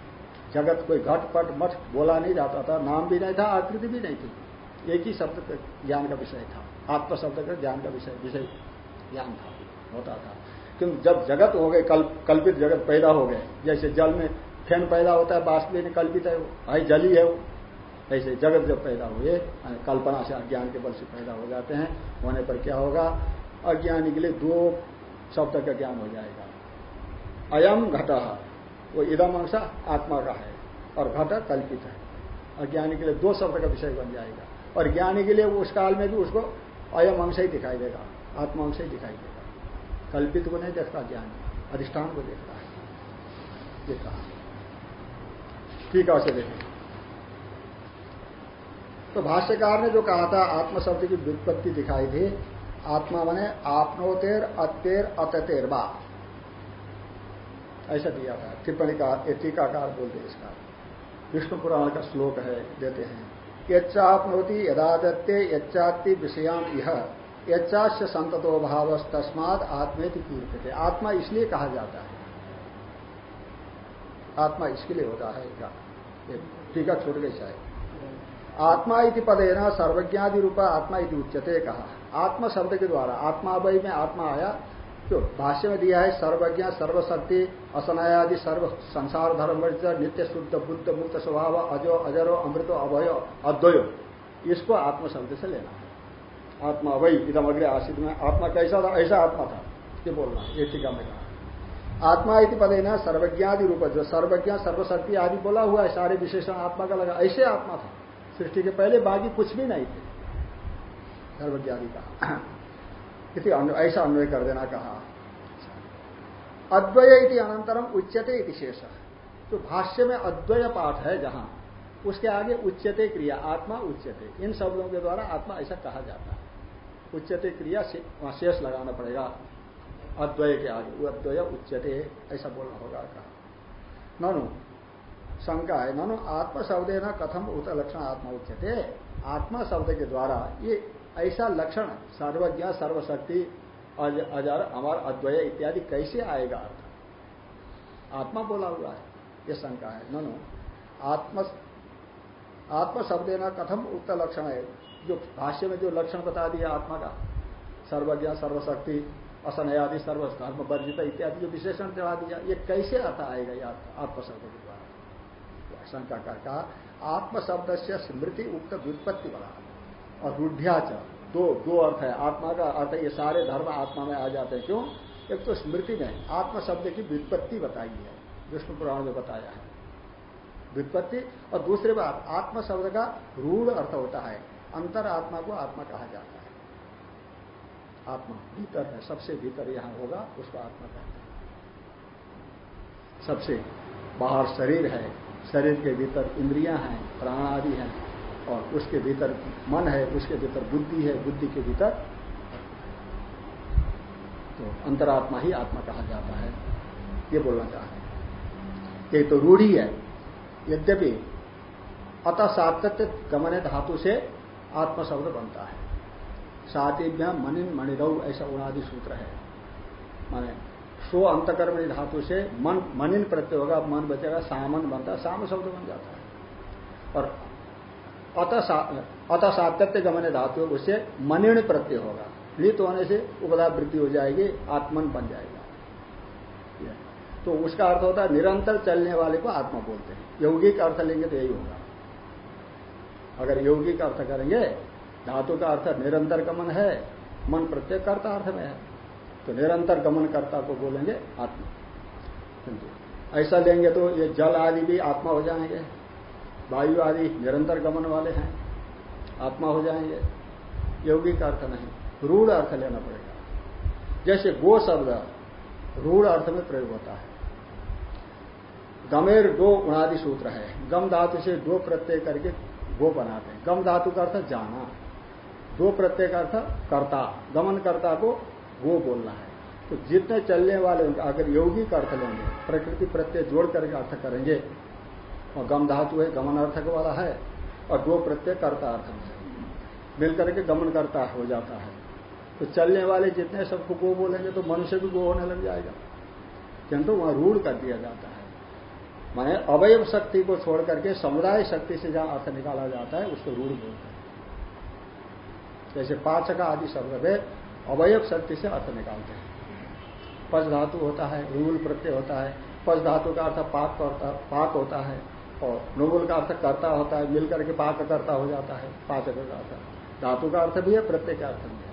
जगत कोई घट पट मठ बोला नहीं जाता था, नाम भी नहीं था, आकृति भी नहीं थी। एक ही शब्द ज्ञान का विषय था। आत्म शब्द का ज्ञान का विषय विषय ज्ञान था होता था। किंतु जब जगत हो गए कल, कल्पित जगत पैदा हो गए। जैसे जल में फ़ैन पैदा होता है वास्तविक में कल्पित है वो भाई जल ही है वो। ऐसे जगत जब पैदा हुए कल्पना से अज्ञान के बल से पैदा हो जाते हैं होने पर क्या होगा? अज्ञानी के लिए दो शब्द का ज्ञान हो जाएगा। अयम घट वो इदम अंश आत्मा का है और घट कल्पित है। अज्ञानी के लिए दो शब्द का विषय बन जाएगा। और ज्ञानी के लिए उस काल में भी उसको अयम अंश ही दिखाई देगा आत्मा अंश ही दिखाई देगा। कल्पित को नहीं देखता ज्ञान, अधिष्ठान को देखता है। ये कहा। ठीक है देखें तो भाष्यकार ने जो कहा था, आत्म शब्द की व्युत्पत्ति दिखाई थी, आत्मा बने आपनोतेर अतेर अततेर बा। ऐसा दिया था। टिप्पणी का टीकाकार बोलते इसका। विष्णु पुराण का श्लोक है, देते हैं। यच्चापनोति यदादत्ते यच्चाति विषयाम यह यच्चास्य संततो भाव तस्माद आत्मेति कीर्तते आत्मा इसलिए कहा जाता है। आत्मा इसके लिए होता है टीका छोड़ गई शायद। आत्मा इति पदे न सर्वज्ञादि रूपा आत्मा इति उच्चते कहा। आत्मा शब्द के द्वारा आत्मा वही में आत्मा आया जो भाष्य में दिया है, सर्वज्ञ, सर्वशक्ति, असनायादि, सर्व संसार धर्म नित्य शुद्ध, बुद्ध मुक्त स्वभाव, अजो, अजरो, अमृतो, अभयो, अद्वयो। इसको आत्म शब्द से लेना है। आत्मा वही इधम अग्रे आशित में, आत्मा कैसा था? ऐसा आत्मा था ये बोलना ये टीका में कहा आत्मा इति पदे न सर्वज्ञादि रूप, जो सर्वज्ञ, सर्वशक्ति आदि बोला हुआ है, सारे विशेषण आत्मा का लगा, ऐसे आत्मा था। सृष्टि के पहले बाकी कुछ भी नहीं थे। सर्वज्ञादि का। इति ऐसा अन्वय कर देना कहा। अद्वय इति अनंतरम उच्चते इति शेष। तो भाष्य में अद्वय पाठ है जहाँ। उसके आगे उच्चते क्रिया, आत्मा उच्चते इन शब्दों के द्वारा आत्मा ऐसा कहा जाता है। उच्चते क्रिया वहाँ शेष लगाना पड़ेगा। अद्वय के आगे अद्वय उच्चते ऐसा बोलना होगा कहा। ननु, शंका है। ननु, आत्मा शब्द है ना कथम उत लक्षण आत्मा उच्चते आत्मा शब्द के द्वारा ये ऐसा लक्षण सर्वज्ञ, सर्वशक्ति अजर, अमर, अद्वय इत्यादि कैसे आएगा? अर्थ आत्मा बोला हुआ है, ये शंका है। ननु, आत्म, आत्मा शब्द ना कथम उक्त लक्षण है। जो भाष्य में जो लक्षण बता दिया आत्मा का, सर्वज्ञ, सर्वशक्ति, असनयादि सर्वधर्म वर्जित इत्यादि जो विशेषण चढ़ा दिया, ये कैसे अर्थ आएगा ये आत्मशब्द के द्वारा? शंका का कहा आत्मशब्द से स्मृति उक्त व्युत्पत्ति बना। और रूढ़्याच दो दो अर्थ है। आत्मा का अर्थ ये सारे धर्म आत्मा में आ जाते हैं। क्यों? एक तो स्मृति में। आत्म शब्द की व्युत्पत्ति बताई है, विष्णु पुराण में बताया है। व्युत्पत्ति और दूसरी बात, आत्मा शब्द का रूढ़ अर्थ होता है। अंतर आत्मा को आत्मा कहा जाता है। आत्मा भीतर है, सबसे भीतर यहाँ होगा, उसको आत्मा कहते हैं। सबसे बाहर शरीर है, शरीर के भीतर इंद्रियाँ हैं, प्राण आदि हैं। और उसके भीतर मन है, उसके भीतर बुद्धि है, बुद्धि के भीतर तो अंतरात्मा ही आत्मा कहा जाता है, ये बोलना चाहते हैं। एक तो रूढ़ी है, यद्यपि अतः सातत्य गमने धातु से आत्म शब्द बनता है। सातिभ्य मनिन मणिरव ऐसा उनादि सूत्र है। माने सो अंतकर्मणि धातु से मन, मनिन प्रत्यय होगा, मन बचेगा, सामन बनता है, साम शब्द बन जाता है। और अतः सातत्य गमने धातु उससे मनिण प्रत्यय होगा। लित होने से उपदा वृद्धि हो जाएगी, आत्मन बन जाएगा। तो उसका अर्थ होता है निरंतर चलने वाले को आत्मा बोलते हैं। यौगिक अर्थ लेंगे तो यही होगा। अगर यौगिक अर्थ करेंगे, धातु का अर्थ निरंतर गमन है, मन प्रत्येक कर्ता अर्थ में है। तो निरंतर गमन कर्ता को बोलेंगे आत्मा। ऐसा लेंगे तो ये जल आदि भी आत्मा हो जाएँगे। वायु आदि निरंतर गमन वाले हैं, आत्मा हो जाएँगे। यौगिक अर्थ नहीं, रूढ़ अर्थ लेना पड़ेगा। जैसे गो शब्द रूढ़ अर्थ में प्रयोग होता है। गमेर गो उणादि सूत्र है, गम धातु से दो प्रत्यय करके गो बनाते हैं। गम धातु का अर्थ जाना, दो प्रत्यय का अर्थ कर्ता, गमन कर्ता को गो बोलना है। तो जितने चलने वाले अगर यौगिक अर्थ लेंगे, प्रकृति प्रत्यय जोड़ करके अर्थ करेंगे और गम धातु है, गमन अर्थक वाला है, और दो प्रत्यय कर्ता अर्थक है। मिलकर के गमन करता हो जाता है। तो चलने वाले जितने सबको गो बोलेंगे तो मनुष्य भी गो होने लग जाएगा। किंतु वहाँ रूढ़ कर दिया जाता है। माने अवयव शक्ति को छोड़ करके समुदाय शक्ति से जहाँ अर्थ निकाला जाता है, उसको रूढ़ बोलते हैं। जैसे पाचक आदि शब्द में अवयव शक्ति से अर्थ निकालते हैं। पच धातु होता है, रूल प्रत्यय होता है। पच धातु का अर्थ पाक पाक होता है। और नुबुल का अर्थ करता होता है, मिलकर के पाक करता हो जाता है पाचक का अर्थ। धातु का अर्थ भी है, प्रत्यय का अर्थ भी है।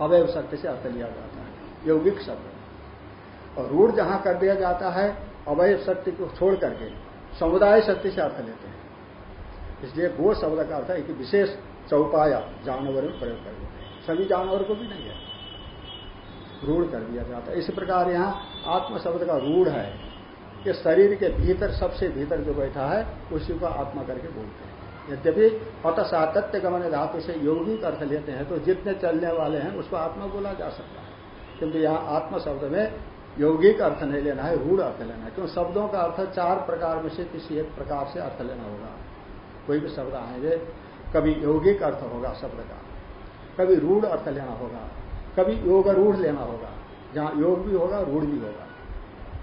अवयव शक्ति से अर्थ लिया जाता है, यौगिक शब्द। और रूढ़ जहाँ कर दिया जाता है अवय शक्ति को छोड़ करके समुदाय शक्ति से अर्थ लेते हैं। इसलिए गो शब्द का अर्थ है कि विशेष चौपाया, जानवर में प्रयोग कर देते हैं। सभी जानवर को भी नहीं है। रूढ़ कर दिया जाता है। इसी प्रकार यहाँ आत्म शब्द का रूढ़ है। कि शरीर के भीतर, सबसे भीतर जो बैठा है, उसी को आत्मा करके बोलते हैं। यद्यपि अत सातत्य गमन धातु से यौगिक अर्थ लेते हैं तो जितने चलने वाले हैं, उसको आत्मा बोला जा सकता है। किंतु यहाँ आत्मा शब्द में यौगिक अर्थ नहीं लेना है, रूढ़ अर्थ लेना है। क्यों? शब्दों का अर्थ चार प्रकार में से किसी एक प्रकार से अर्थ लेना होगा। कोई भी शब्द आएँगे, कभी यौगिक अर्थ होगा शब्द का, कभी रूढ़ अर्थ लेना होगा, कभी योग रूढ़ लेना होगा। जहाँ योग भी होगा, रूढ़ भी होगा।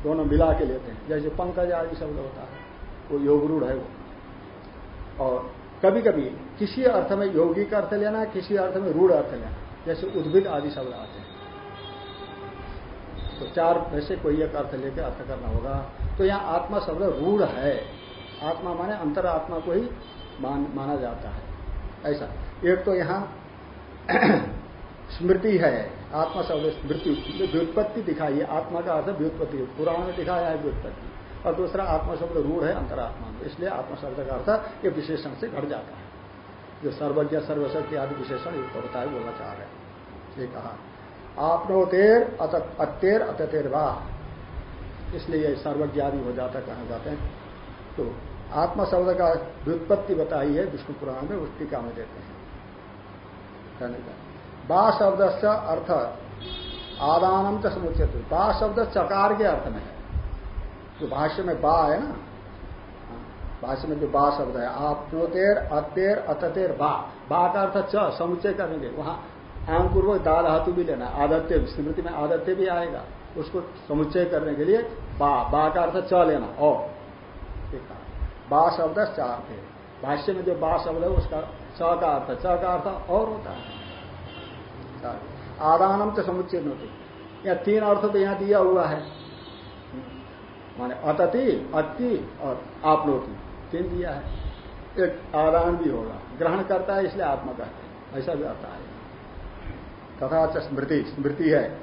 दोनों मिला के लेते हैं। जैसे पंकज आदि शब्द होता है वो योग रूढ़ है वो। और कभी कभी किसी अर्थ में योगी का अर्थ लेना किसी अर्थ में रूढ़ अर्थ लेना जैसे उद्भिद आदि शब्द आते हैं। तो चार में से कोई एक अर्थ लेकर अर्थ करना होगा। तो यहाँ आत्मा शब्द रूढ़ है। आत्मा माने अंतर आत्मा को ही मान, माना जाता है। ऐसा। एक तो यहाँ स्मृति है, आत्मा शब्द स्मृति व्युत्पत्ति दिखाई है। आत्मा का अर्थ व्युत्पत्ति। पुराण में दिखाया है व्युत्पत्ति। और दूसरा, आत्मा शब्द रूढ़ है, अंतरात्मा। में इसलिए आत्मा शब्द का अर्थ ये विशेषण से घट जाता है। जो सर्वज्ञ, सर्वशक्ति आदि विशेषण युक्त होता है बोलना चाह रहे ये कहा। आपनोतेर अतेर अततेर वाह इसलिए ये सर्वज्ञ आदि हो जाता कहना जाते हैं। तो आत्मा शब्द का व्युत्पत्ति बताई है विष्णु पुराण में उस टीका में देते हैं। बा शब्द से अर्थ आदानम च समुचित बा शब्द चकार के अर्थ में है। जो भाष्य में बा है ना, भाष्य में जो बा शब्द है, आपनोतेर अतेर अततेर, बा। बा का अर्थ च समुचय करेंगे। वहाँ आम पूर्वक दा धातु भी लेना आदत्य स्मृति में आदत्य भी आएगा। उसको समुच्चय करने के लिए बा बा का अर्थ च लेना। ओ बा शब्द चार थे भाष्य में जो बा शब्द है, उसका च का अर्थ, च का अर्थ और होता है। आदानम तो समुच्चय होती। या तीन अर्थ तो यहाँ दिया हुआ है। माने अतति, अति और आपलोति तीन दिया है। एक आदान भी होगा। ग्रहण करता है इसलिए आत्मा कहते हैं। ऐसा भी आता है। तथा स्मृति स्मृति है।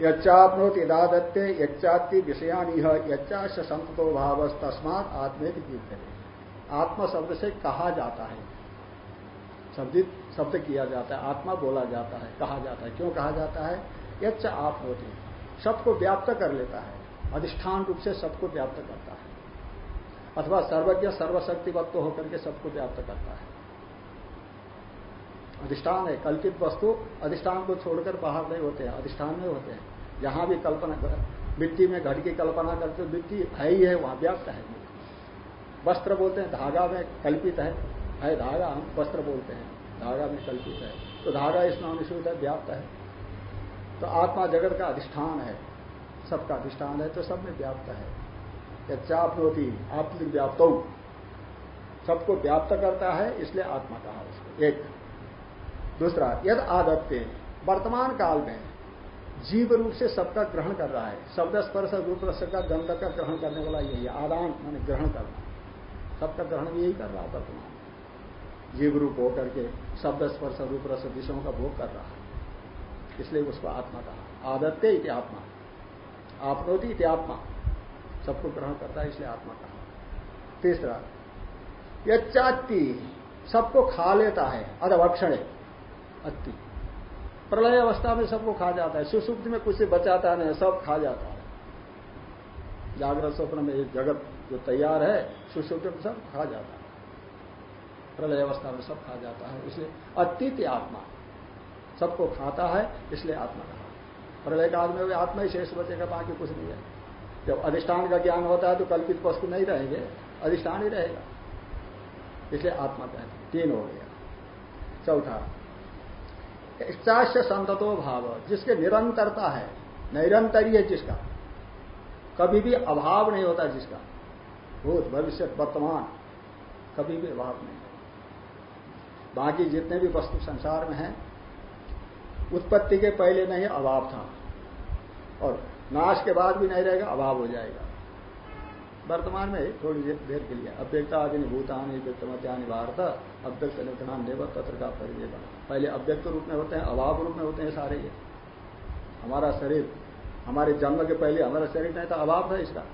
यच्चापनोति दादत्ते यच्चाति विषयानी यच्चाश संतो भाव तस्मात आत्मेत कीर्तन आत्मा शब्द से कहा जाता है। शब्दित शब्द किया जाता है, आत्मा बोला जाता है, कहा जाता है। क्यों कहा जाता है? यच्च आप होती सबको व्याप्त कर लेता है। अधिष्ठान रूप से सबको व्याप्त करता है। अथवा सर्वज्ञ सर्वशक्तिवत्व होकर के सबको व्याप्त करता है। अधिष्ठान है, कल्पित वस्तु अधिष्ठान को छोड़कर बाहर नहीं होते हैं, अधिष्ठान में होते हैं। जहाँ भी कल्पना मिट्टी में घट की कल्पना करते मिट्टी है ही है, वहाँ व्याप्त है। वस्त्र बोलते हैं, धागा में कल्पित है। है, धागा हम वस्त्र बोलते हैं, धागा में कल्पित है। तो धागा इसमें अनुसूत है व्याप्त है। तो आत्मा जगत का अधिष्ठान है, सबका अधिष्ठान है तो सब में व्याप्त है। यच्चापनोति आप व्याप्त सबको व्याप्त करता है, इसलिए आत्मा कहा उसको। एक। दूसरा, यद आदत्य वर्तमान काल में जीव रूप से सबका ग्रहण कर रहा है। शब्द स्पर्श, रूप रस का गंध का ग्रहण करने वाला यही आदान, मैंने ग्रहण करना। सबका ग्रहण यही कर रहा है वर्तमान। जीव रूप होकर के शब्द स्पर्श रूप रस विषयों का भोग कर रहा है। इसलिए उसको आत्मा कहा। आदत्य इति आत्मा। आपनोति इति आत्मा। सबको ग्रहण करता है, इसलिए आत्मा कहा। तीसरा यच्चाति सबको खा लेता है अधभक्षण अति प्रलय अवस्था में सबको खा जाता है, सुसुप्त में कुछ बचाता नहीं, सब खा जाता है। जागृत स्वप्न में जगत जो तैयार है, सुसुप्त में सब खा जाता है। प्रलय अवस्था में सब खा जाता है, इसलिए अतीत आत्मा। सबको खाता है, इसलिए आत्मा कहा प्रलय काल में भी आत्मा ही शेष बचेगा बाकी कुछ नहीं है। जब अधिष्ठान का ज्ञान होता है तो कल्पित वस्तु नहीं रहेंगे, अधिष्ठान ही रहेगा। इसलिए आत्मा कहते तीन हो गया। चौथा चाष्य संततो भाव, जिसके निरंतरता है, निरंतरी है जिसका। कभी भी अभाव नहीं होता जिसका। भूत, भविष्य, वर्तमान, कभी भी अभाव नहीं। बाकी जितने भी वस्तु संसार में हैं, उत्पत्ति के पहले नहीं, अभाव था। और नाश के बाद भी नहीं रहेगा, अभाव हो जाएगा। वर्तमान में थोड़ी देर के लिए। अव्यक्ता आदि भूतानी व्यक्त मध्यानि भारत अव्यक्त नितनान देव तत्र का परिचय पहले अव्यक्त रूप में होते हैं, अभाव रूप में होते हैं सारे ये। हमारा शरीर, हमारे जन्म के पहले हमारा शरीर नहीं था, अभाव था इसका।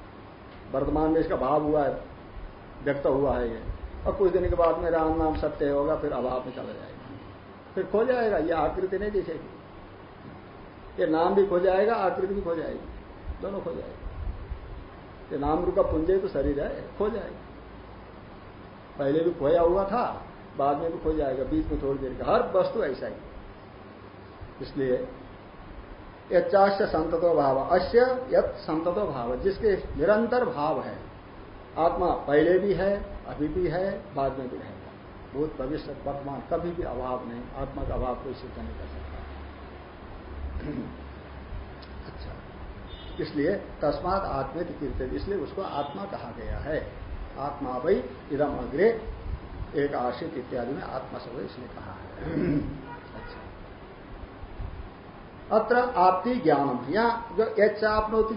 वर्तमान में इसका भाव हुआ है, व्यक्त हुआ है ये। और कुछ दिन के बाद में राम नाम सत्य होगा, फिर अभाव में चला जाएगा। फिर खो जाएगा, ये आकृति नहीं दिखेगी। ये नाम भी खो जाएगा, आकृति भी खो जाएगी। दोनों खो जाएगी। ये नाम रूप पुंज तो शरीर है, खो जाएगा। पहले भी खोया हुआ था, बाद में भी खो जाएगा, बीच में थोड़ी देर का। हर वस्तु ऐसा ही। इसलिए यच्चाश्य संततो भाव। अश्य यत संततो भाव। जिसके निरंतर भाव है आत्मा पहले भी है, अभी भी है, बाद में भी रहेगा भूत, भविष्य, वर्तमान, कभी भी अभाव नहीं, आत्मा का अभाव कोई सिद्ध नहीं कर सकता। अच्छा। इसलिए तस्मात आत्मित कीर्तित, इसलिए उसको आत्मा कहा गया है। आत्मा भाई इदम अग्रे, एक आशित इत्यादि में आत्मा शब्द इसलिए कहा है। अच्छा। अत्र आपती ज्ञानम। यहाँ जो एच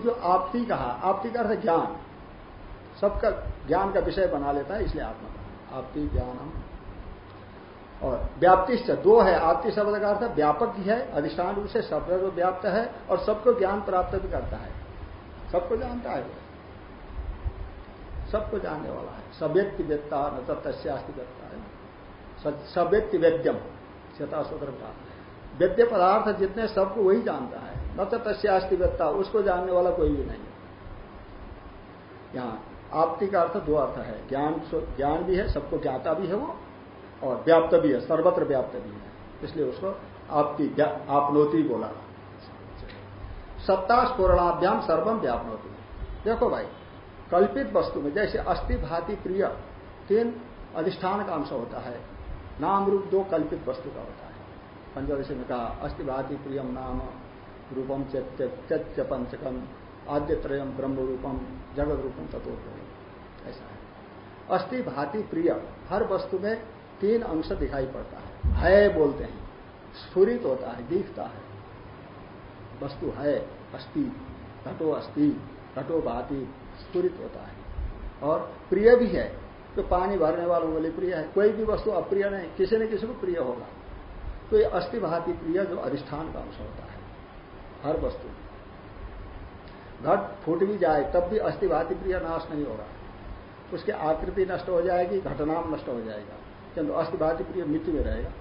जो आपती कहा, आपती का अर्थ ज्ञान। सबका ज्ञान का विषय बना लेता है, इसलिए आत्मा। का आपकी ज्ञानम और व्याप्तिश्च, दो है आत्ती शब्द का अर्थ व्यापक ही है, अधिष्ठान रूप से सब व्याप्त है, और सबको ज्ञान प्राप्त भी करता है। सबको जानता है सबको जानने वाला है। सव्यक्ति व्यक्ता, न तो तस्यास्ति व्यक्ता है। सव्यक्ति वेद्यम चेता सूत्र का वेद्य पदार्थ जितने सबको वही जानता है। न तो तस्यास्ति व्यक्ता, उसको जानने वाला कोई भी नहीं यहाँ आपती का अर्थ दो अर्थ है। ज्ञान ज्ञान भी है, सबको ज्ञाता भी है वो, और व्याप्त भी है, सर्वत्र व्याप्त भी है। इसलिए उसको आपकी आपनोती बोला। सत्ता स्पूर्णाभ्याम सर्वम व्यापनोती। देखो भाई, कल्पित वस्तु में जैसे अस्थि भाति प्रिय, तीन अधिष्ठान का अंश होता है, नाम रूप दो कल्पित वस्तु का होता है। पंचदशी में कहा, अस्थि भाति प्रियम नाम रूपम चत्य पंचकम, आद्य त्रयम ब्रह्म रूपम जगत रूपम चतुर्थ ऐसा है। अस्थि भाति प्रिय, हर वस्तु में तीन अंश दिखाई पड़ता है। भय बोलते हैं। स्फुरित होता है, दिखता है। वस्तु है, अस्थि, घटो अस्थि, घटो भाति, स्फुरित होता है। और प्रिय भी है तो पानी भरने वालों के लिए प्रिय है। कोई भी वस्तु अप्रिय नहीं, किसी न किसी को प्रिय होगा। तो ये अस्थि भाती प्रिय जो अधिष्ठान का अंश होता है, हर वस्तु घट फूट भी जाए, तब भी अस्थि भाती प्रिय नाश नहीं होगा। उसकी आकृति नष्ट हो जाएगी, घटनाम नष्ट हो जाएगा। किंतु अस्थि भाती प्रिय मृत्यु में रहेगा।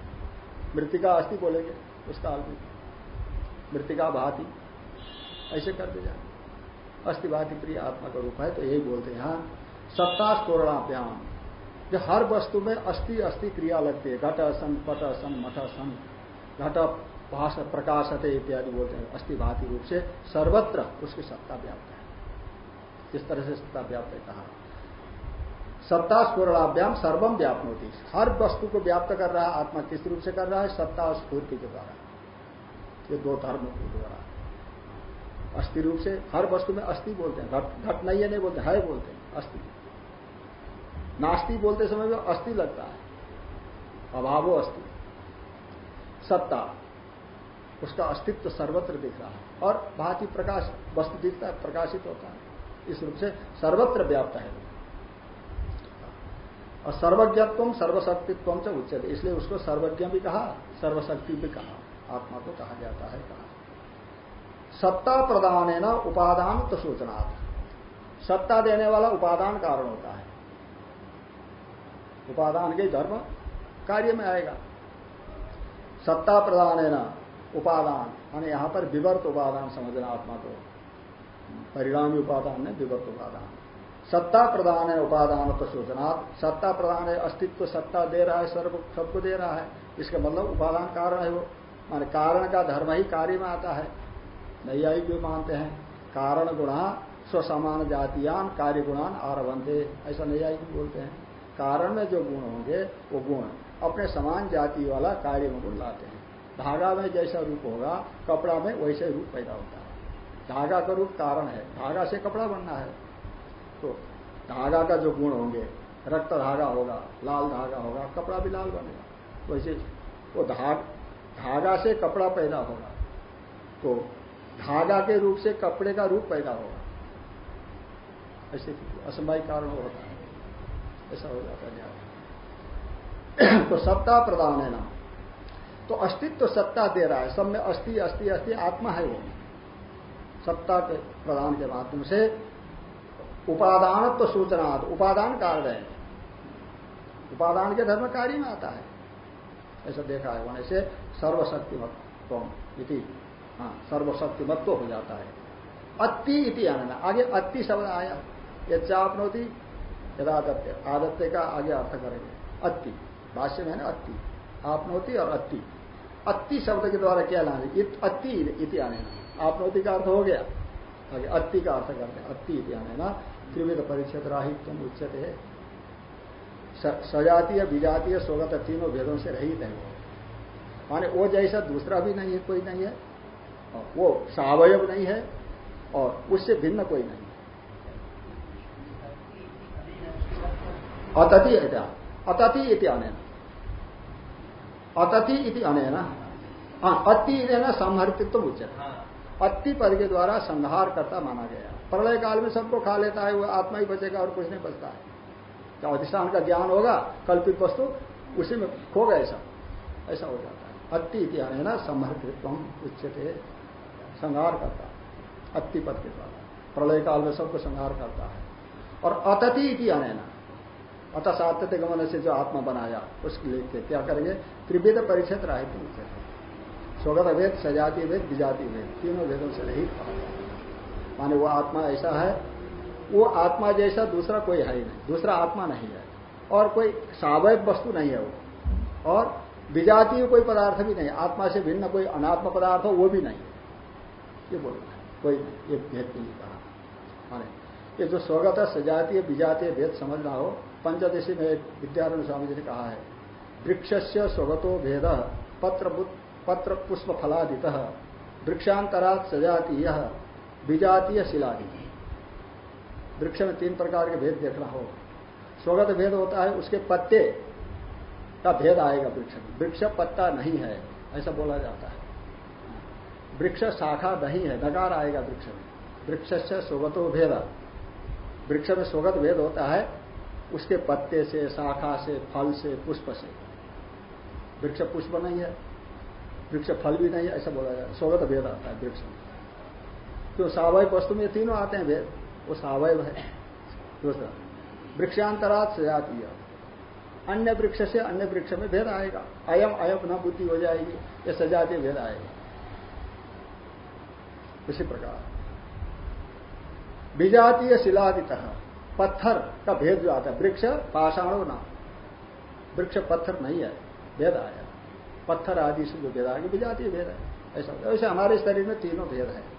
मृतिका अस्थि बोलेंगे उस काल में मृतिका भाति, ऐसे कर दे जाए अस्थिवादी प्रिय आत्मा का रूप है तो यही बोलते हैं। यहाँ सत्ता स्कोरणाभ्याम जो हर वस्तु में अस्थि अस्थि क्रिया लगती है घट असन पट असन मठ असन घट भाष प्रकाशते इत्यादि बोलते हैं। अस्थि भाती रूप से सर्वत्र उसकी सत्ता व्याप्त है। इस तरह से सत्ता व्याप्त है कहा। सत्ता स्पूर्णाभ्याम सर्वम व्याप्त होती हर वस्तु को व्याप्त कर रहा है, आत्मा किस रूप से कर रहा है? सत्ता और स्फूर्ति के द्वारा। ये दो धर्म के द्वारा। अस्थि रूप से हर वस्तु में अस्थि बोलते हैं। घट नहीं है, नहीं बोलते, है बोलते हैं, अस्थि। नास्ति बोलते समय में अस्थि लगता है। अभावो अस्थि। सत्ता। उसका अस्तित्व सर्वत्र दिख रहा है। और भांति प्रकाश, वस्तु दिखता है, प्रकाशित होता है। इस रूप से सर्वत्र व्याप्त है। और सर्वज्ञत्व, सर्वशक्तित्व से उच्चते इसलिए उसको सर्वज्ञ भी कहा, सर्वशक्ति भी कहा। आत्मा को कहा जाता है, कहा सत्ता प्रदान है ना उपादान तो सूचना सत्ता देने वाला उपादान कारण होता है। उपादान के धर्म कार्य में आएगा। सत्ता प्रदान है ना उपादान। माने यहाँ पर विवर्त उपादान समझना आत्मा को। परिणामी उपादान है, विवर्त उपादान। सत्ता प्रदान है, उपादान तो सूचना सत्ता प्रदान है, अस्तित्व सत्ता दे रहा है, सर्व सबको दे रहा है। इसका मतलब उपादान कारण है वो। माने कारण का धर्म ही कार्य में आता है। नैयायिक भी मानते हैं, कारण गुणा स्वसमान जातियान कार्य गुणान आरभनते। ऐसा नैयायिक भी बोलते हैं। कारण में जो गुण होंगे, वो गुण। अपने समान जाति वाला कार्य में गुण लाते हैं। धागा में जैसा रूप होगा, कपड़ा में वैसे रूप पैदा होता है। धागा का रूप कारण है। धागा से कपड़ा बनना है। तो धागा का जो गुण होंगे, रक्त धागा होगा, लाल धागा होगा, कपड़ा भी लाल बनेगा। वैसे वो धाग, धागा से कपड़ा पैदा होगा। तो धागा के रूप से कपड़े का रूप पैदा होगा। ऐसे असमय कारण होता है। ऐसा हो जाता है तो सत्ता प्रदान है ना। तो अस्तित्व सत्ता दे रहा है। सब में अस्थि अस्थि अस्थि, आत्मा है वो। सत्ता के प्रदान के माध्यम से उपादान तो सूचना उपादान कारण है। उपादान के धर्म कार्य में आता है। ऐसा देखा है होने से सर्वशक्तिमत्व इति। हाँ सर्वशक्तिमत्व हो जाता है। अति इति आनंद आगे अति शब्द आया। ये चापनोती यदादत्य आदत्य का आगे अर्थ करेंगे। अति भाष्य में है ना अति आपनोती और अति अति शब्द के द्वारा क्या लाने? अति इति आने आपनोती का अर्थ हो गया। अति का अर्थ करते अति इति आने ना। त्रिविध परिच्छेद राहित्व उच्चत है। सजातीय, विजातीय स्वगत तीनों भेदों से रहित है वो। माने वो जैसा दूसरा भी नहीं है, कोई नहीं है वो सावयव नहीं है, और उससे भिन्न कोई नहीं अतति अतति इति अनेन अतति इति अनेन हाँ अति ना संहर्तित्व उचित अति पद के द्वारा संहार करता माना गया। प्रलय काल में सबको खा लेता है वो आत्मा ही बचेगा और कुछ नहीं बचता है। जब अधिष्ठान का ज्ञान होगा कल्पित वस्तु उसी में खो गए सब। ऐसा हो जाता है। अति इतिहान है ना समर्पित्व उच्चते संहार करता अति पद के द्वारा। प्रलय काल में सबको संहार करता है। और अतति इति अनैना। अत सात्य गमन से जो आत्मा बनाया उसके लेके क्या करेंगे? त्रिवेद परिषद राहित उच्चते स्वगत भेद सजातीय भेद, विजातीय भेद, तीनों भेदों से रहित कहा जाता माने वो आत्मा ऐसा है, वो आत्मा जैसा दूसरा कोई है ही नहीं, दूसरा आत्मा नहीं है। और कोई स्वाभाविक वस्तु नहीं है वो। और विजातीय कोई पदार्थ भी नहीं, आत्मा से भिन्न कोई अनात्म पदार्थ हो, वो भी नहीं है। ये बोलना है, कोई ये भेद लिए कहा। माने ये जो स्वगत है सजातीय, विजातीय भेद समझना हो, पंचदशी में विद्यारण स्वामी जी ने कहा है वृक्ष से स्वगतो भेद, पत्र पत्र पुष्प फलादित वृक्षांतरात सजातीय विजातीय शिलादि वृक्ष में तीन प्रकार के भेद देखना हो स्वगत भेद होता है, उसके पत्ते का भेद आएगा वृक्ष में। वृक्ष पत्ता नहीं है, ऐसा बोला जाता है। वृक्ष शाखा नहीं है नकार आएगा वृक्ष में। वृक्ष से स्वगतो भेद। वृक्ष में स्वगत भेद होता है, उसके पत्ते से, शाखा से, फल से, पुष्प से। वृक्ष पुष्प नहीं है। वृक्ष फल भी नहीं, ऐसा बोला जाए स्वगत भेद आता है वृक्ष में। तो स्वाभाविक वस्तु में तीनों आते हैं भेद। वो स्वाभाविक है। दूसरा, वृक्षांतरात सजातीय अन्य वृक्ष से अन्य वृक्ष में भेद आएगा। अयम अयम न बुद्धि हो जाएगी, ये सजातीय भेद आएगा। इसी प्रकार। विजातीय शिलादित, पत्थर का भेद जो आता है, वृक्ष पाषाणो ना वृक्ष पत्थर नहीं है, भेद आया। पत्थर आदि से जो भेद आगे विजातीय भेद है। ऐसा वैसे हमारे शरीर में तीनों भेद है।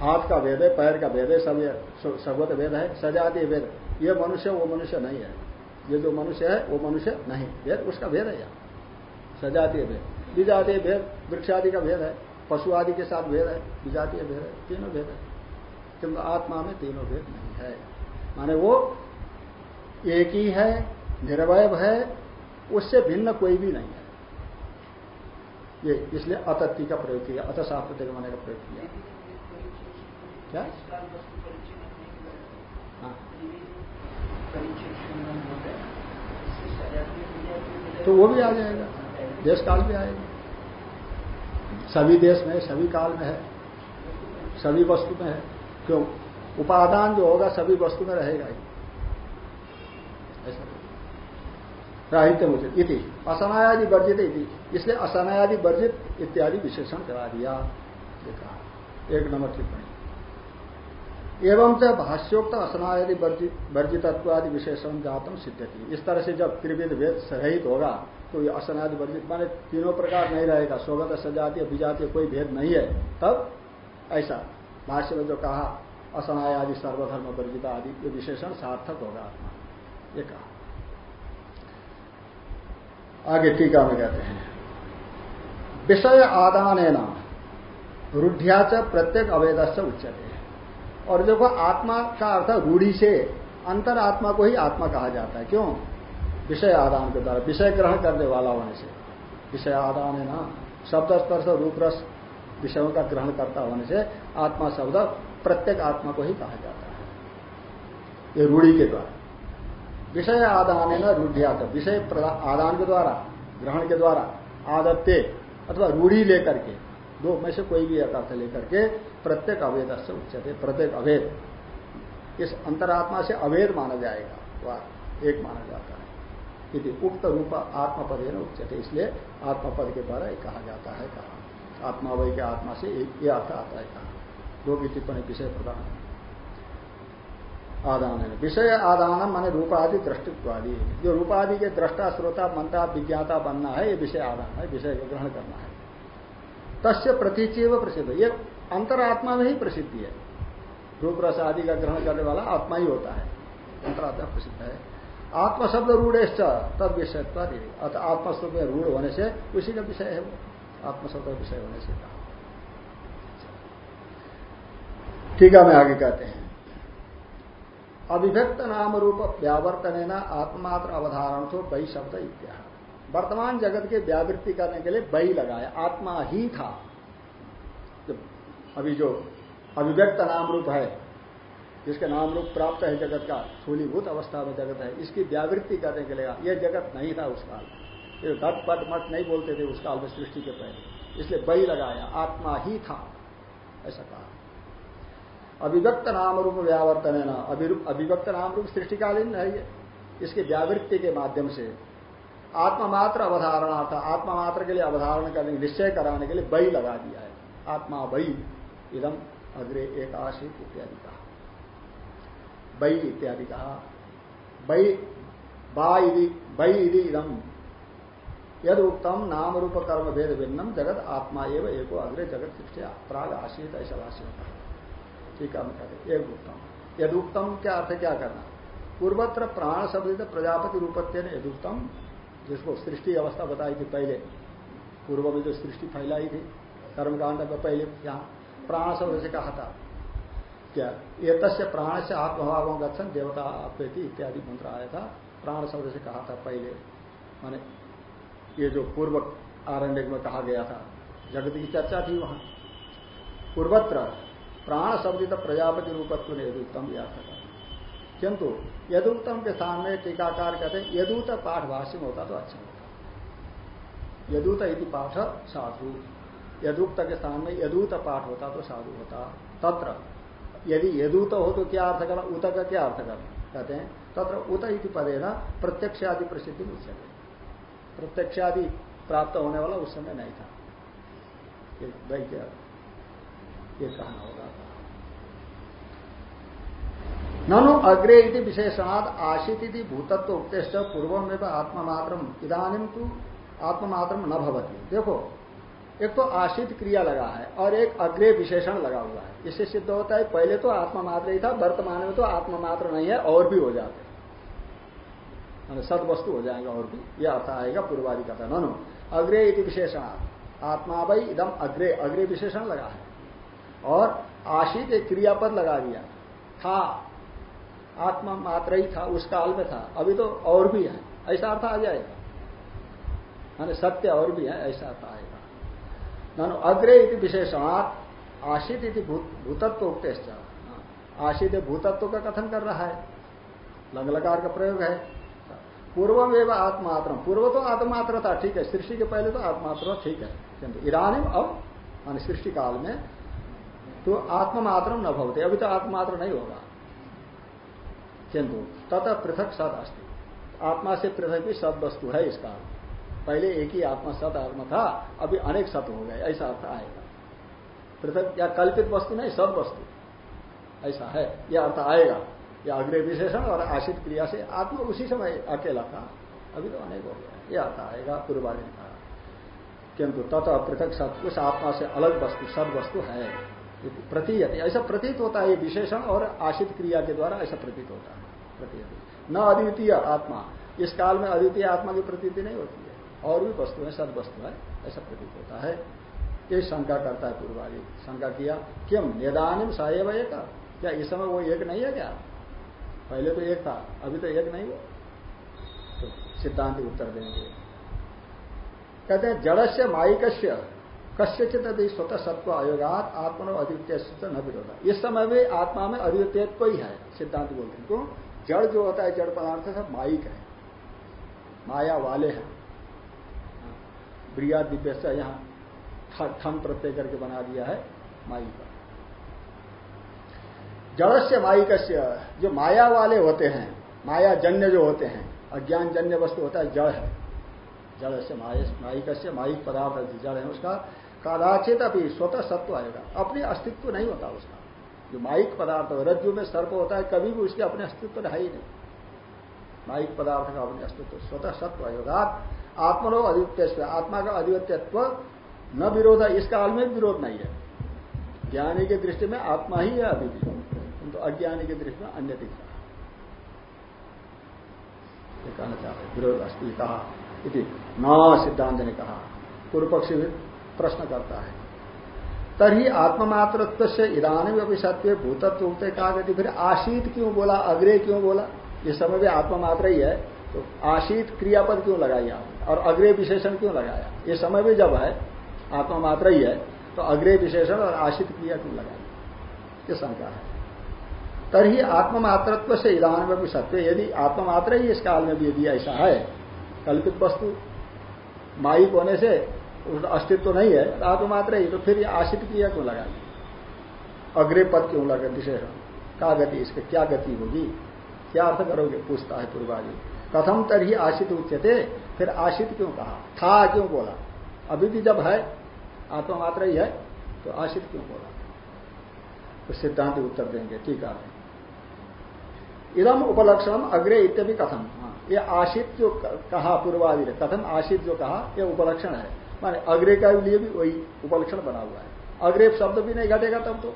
हाथ का भेद है, पैर का भेद है, सब सर्वत भेद है, सजातीय भेद। ये मनुष्य, वो मनुष्य नहीं है। ये जो मनुष्य है, वो मनुष्य नहीं। भेद उसका भेद है यहाँ। सजातीय भेद। विजातीय भेद, वृक्ष आदि का भेद है, पशु आदि के साथ भेद है, विजातीय भेद है, तीनों भेद है। किंतु आत्मा में तीनों भेद नहीं है। माने वो एक ही है निर्वय है उससे भिन्न कोई भी नहीं है। ये इसलिए अतत्ति का प्रयोग किया, अत शास्त्र माने का प्रयोग किया। क्या? हाँ। तो वो भी आ जाएगा। देश काल भी आएगा। सभी देश में, सभी काल में है। सभी वस्तु में है। क्यों? उपादान जो होगा, सभी वस्तु में रहेगा ही। ऐसा राहित्य मुझे इति। असनायादि वर्जित इति। इसलिए असनायादि वर्जित इत्यादि विशेषण करा दिया। कहा। एक नंबर टिप्पणी। एवं च भाष्योक्त असनायादि वर्जितत्वादि विशेषण जातम सिद्ध थी इस तरह से जब त्रिविध भेद रहित होगा तो ये असनादि वर्जित, माने तीनों प्रकार नहीं रहेगा। स्वगत सजातीय विजातीय कोई भेद नहीं है। तब ऐसा। भाष्य में जो कहा असनाय आदि सर्वधर्म वर्जित आदि ये विशेषण सार्थक होगा। ये कहा। आगे टीका में कहते हैं। विषय आदान है रूढ़िया च प्रत्येक अवैध से उच्चते और देखो, आत्मा का अर्थ रूढ़ी से अंतर आत्मा को ही आत्मा कहा जाता है। क्यों? विषय आदान के द्वारा, विषय ग्रहण करने वाला होने से। विषय आदान है ना शब्द स्पर्श, रूप रस, विषयों का ग्रहण करता होने से आत्मा शब्द प्रत्येक आत्मा को ही कहा जाता है। ये रूढ़ी के द्वारा। विषय आदान है ना रूढ़ियात विषय आदान के द्वारा, ग्रहण के द्वारा आदत्य अथवा रूढ़ी लेकर के, दो में से कोई भी एक अर्थ लेकर के प्रत्येक अवेद से उच्चते, प्रत्येक अवेद। इस अंतरात्मा से अवेद माना जाएगा, वह एक माना जाता है। यदि उक्त रूप आत्मपद है ना उच्चते, इसलिए आत्मपद के द्वारा कहा जाता है, कहा। आत्मा वही के आत्मा से ये अर्थ आता है, कहा। दो की टिप्पणी विषय प्रदान आदान है। विषय आदान माने रूपादि दृष्टित्वादि। जो रूपादि के दृष्टा, श्रोता, मंता, विज्ञाता बनना है, ये विषय आदान है, विषय को ग्रहण करना है। तस्य प्रतीचेव प्रसिद्ध। ये अंतरात्मा में ही प्रसिद्धि है। रूप रस आदि का ग्रहण करने वाला आत्मा ही होता है। अंतरात्मा प्रसिद्ध है। आत्मा शब्द रूढ़ तद विषय अतः आत्मा शब्द में रूढ़ होने से उसी का विषय है वो। आत्मा शब्द विषय होने से कहा। ठीक है, मैं आगे कहते हैं। अभिव्यक्त नाम रूप व्यावर्तन आत्मात्र अवधारण तो बई शब्द इत्या वर्तमान जगत के व्यावृत्ति करने के लिए बई लगाया, आत्मा ही था। अभी जो अभिव्यक्त नाम रूप है, जिसके नाम रूप प्राप्त है जगत का, थूलीभूत अवस्था में जगत है, इसकी व्यावृत्ति करने के लिए यह जगत नहीं था उस काल। ये घट पट मट नहीं बोलते थे उस काल में सृष्टि के पहले। इसलिए बई लगाया, आत्मा ही था, ऐसा कहा। अभिव्यक्त नाम रूप व्यावर्तन है ना अभिव्यक्त नाम रूप सृष्टिकालीन है ये। इसके व्यावृत्ति के माध्यम से। आत्मा मात्र अवधारणा था। आत्मामात्र के लिए अवधारण करने, निश्चय कराने के लिए बई लगा दिया है। आत्मा बई इदम अग्रे एक आशित इत्यादि कहा। बई इत्यादि कहा। बई बाई बई इदम यद उत्तम नाम रूप कर्म भेद भिन्नम जगत आत्मा एवं एको, अग्रे जगत शिक्षा प्राग आशित ऐसा भाष्य ठीक है कहते एक उत्तम यद उत्तम क्या अर्थ क्या करना? पूर्वत्र प्राण शब्द प्रजापति रूपत्य ने यदुक्तम जिसको सृष्टि अवस्था बताई थी पहले। पूर्व में जो सृष्टि फैलाई थी, कर्मकांड में पहले, यहाँ प्राण शब्द से कहा था। क्या? ये तस्य प्राण से आत्मभाव गच्छन, देवता आपेति इत्यादि मंत्र आया था, प्राण शब्द से कहा था पहले। माने, ये जो पूर्व आरण्य में कहा गया था, जगत की चर्चा थी वहाँ। पूर्वत्र प्राण शब्द प्रजापति रूपत्व ने यदुत्तम व्याख्या था किंतु यदुत्तम के स्थान में टीकाकार कहते हैं, यदूत पाठ भाष्य में होता तो अच्छा होता। यदूत यदि पाठ साधु। यदुक्त के स्थान में यदूत पाठ होता तो साधु होता। तत्र यदि यदूत हो तो क्या अर्थ करना? उत का क्या अर्थ करना? कहते हैं, तत्र उत इति पदे न प्रत्यक्षादि प्रसिद्धि उच्चते प्रत्यक्षादि प्राप्त होने वाला उस समय नहीं था। ये कहना होगा। ननु अग्रे विशेषणाद आशित भूतत्व उक्तेश्च पूर्व में आत्मा मात्र इधानी तो आत्मा मात्र न भवती। देखो, एक तो आशित क्रिया लगा है और एक अग्रे विशेषण लगा हुआ है। इससे सिद्ध होता है, पहले तो आत्मा मात्र ही था, वर्तमान में तो आत्मा मात्र नहीं है, और भी हो जाते सद वस्तु हो जाएगा और भी यह अर्थ आएगा पूर्वादि का था। नो अग्रे इति आत्मा भाई इदम अग्रे अग्रे विशेषण लगा है। और आशित एक क्रियापद लगा दिया। था। आत्मा मात्र ही था, उस काल में था। अभी तो और भी है। ऐसा अर्थ आ जाएगा। माने सत्य और भी है, ऐसा अर्थ आएगा। नानो, अग्रे इति विशेषणात् आशित इति भूतत्व उक्त आशित भूतत्व का कथन कर रहा है। लंगलकार का प्रयोग है। पूर्व में आत्मात्र पूर्व तो आत्मात्र था, ठीक है। सृष्टि के पहले तो आत्मात्र, ठीक है। किंतु ईरानी अब मान सृष्टि काल में तो आत्ममात्र न भवते। अभी तो आत्मात्र नहीं होगा। किंतु तथा पृथक सत अस्थि आत्मा से पृथक भी सद वस्तु है इसका। पहले एक ही आत्मा, सत आत्मा था, अभी अनेक सत हो गए, ऐसा अर्थ आएगा। पृथक या कल्पित वस्तु नहीं सद वस्तु। ऐसा है। यह अर्थ आएगा। या अग्रे विशेषण और आशित क्रिया से आत्मा उसी समय अकेला था। अभी तो अनेक हो गया। यह अर्थ आएगा पूर्वादि ने कहा किंतु तथा पृथक सत, उस आत्मा से अलग वस्तु सद वस्तु है। प्रतीयत। ऐसा प्रतीत होता है ये विशेषण और आशित क्रिया के द्वारा ऐसा प्रतीत होता है। प्रतीत न अद्वितीय आत्मा। इस काल में अद्वितीय आत्मा की प्रतीति नहीं होती है। और भी वस्तु है सद वस्तु है, ऐसा प्रतीत होता है। ये शंका करता है पूर्वाजी शंका किया क्यों निदानिम साहेब एक? क्या इस समय वो एक नहीं है क्या? पहले तो एक था, अभी तो एक नहीं वो तो सिद्धांत उत्तर देंगे। कहते हैं, जड़स्य माइकस्य कश्यचित अभी स्वतः सत्व आयोगात आत्मनो अद्वितीय न विरोधा। इस समय भी आत्मा में अद्वितीयत्व ही है, सिद्धांत बोलते हैं। क्यों? जड़ जो होता है, जड़ पदार्थ सब माइक है। माया वाले हैं। ब्रिया दिव्य यहाँ ठन प्रत्यय करके बना दिया है माई का जड़ से माइक जो माया वाले होते हैं माया जन्य जो होते हैं अज्ञान जन्य वस्तु होता है, जड़ है। जड़ से माइक से माइक पदार्थ जड़ है, उसका कदाचित अभी स्वतः सत्व आएगा। अपने अस्तित्व नहीं होता उसका। जो माइक पदार्थ रज्जु में सर्प होता है, कभी भी उसके अपने अस्तित्व है ही नहीं। माइक पदार्थ का अपने अस्तित्व, स्वतः सत्व होगा आत्मनो अधित्य आत्मा का अधिवत्यत्व न विरोध है, इस काल में विरोध नहीं है। ज्ञानी की दृष्टि में आत्मा ही है अभी भी। किंतु अज्ञानी की दृष्टि में अन्य दिख रहा कहना चाहते विरोध अस्थि कहा न सिद्धांत ने कहा। पूर्व पक्षी प्रश्न करता है। तरी आत्ममात्र से इधानी अभी सत्य भूतत्व उगते कहा गति फिर आशीत क्यों बोला, अग्रे क्यों बोला? ये समय भी आत्ममात्र ही है। तो आशीत क्रियापद क्यों लगाई आपने और अग्रे विशेषण क्यों लगाया? ये समय भी जब है, आत्ममात्र ही है तो अग्रे विशेषण और आशित क्रिया क्यों लगाई? ये शंका है। तरी आत्ममात्रत्व से ईरान में भी सत्य यदि आत्ममात्र ही इस काल में भी यदि ऐसा है, कल्पित वस्तु माइक होने से अस्तित्व तो नहीं है धातु मात्र ही तो फिर ये आशित क्रिया क्यों लगा? अग्रे पद क्यों लगा विशेषण का गति इसके क्या गति होगी? क्या अर्थ करोगे? पूछता है पूर्वाजी। कथम तरही आशित उच्चते फिर आशित क्यों कहा? था क्यों बोला? अभी भी जब है आत्मा मात्र ही है तो आशित क्यों बोला? तो सिद्धांत उत्तर देंगे ठीक है। इदम उपलक्षण अग्रे इत्यादि कथम। हाँ, ये आशित जो कहा पूर्वादि कथम आशित जो कहा ये उपलक्षण है। माने अग्रे का लिए भी वही उपलक्षण बना हुआ है। अग्रे शब्द भी नहीं घटेगा तब तो।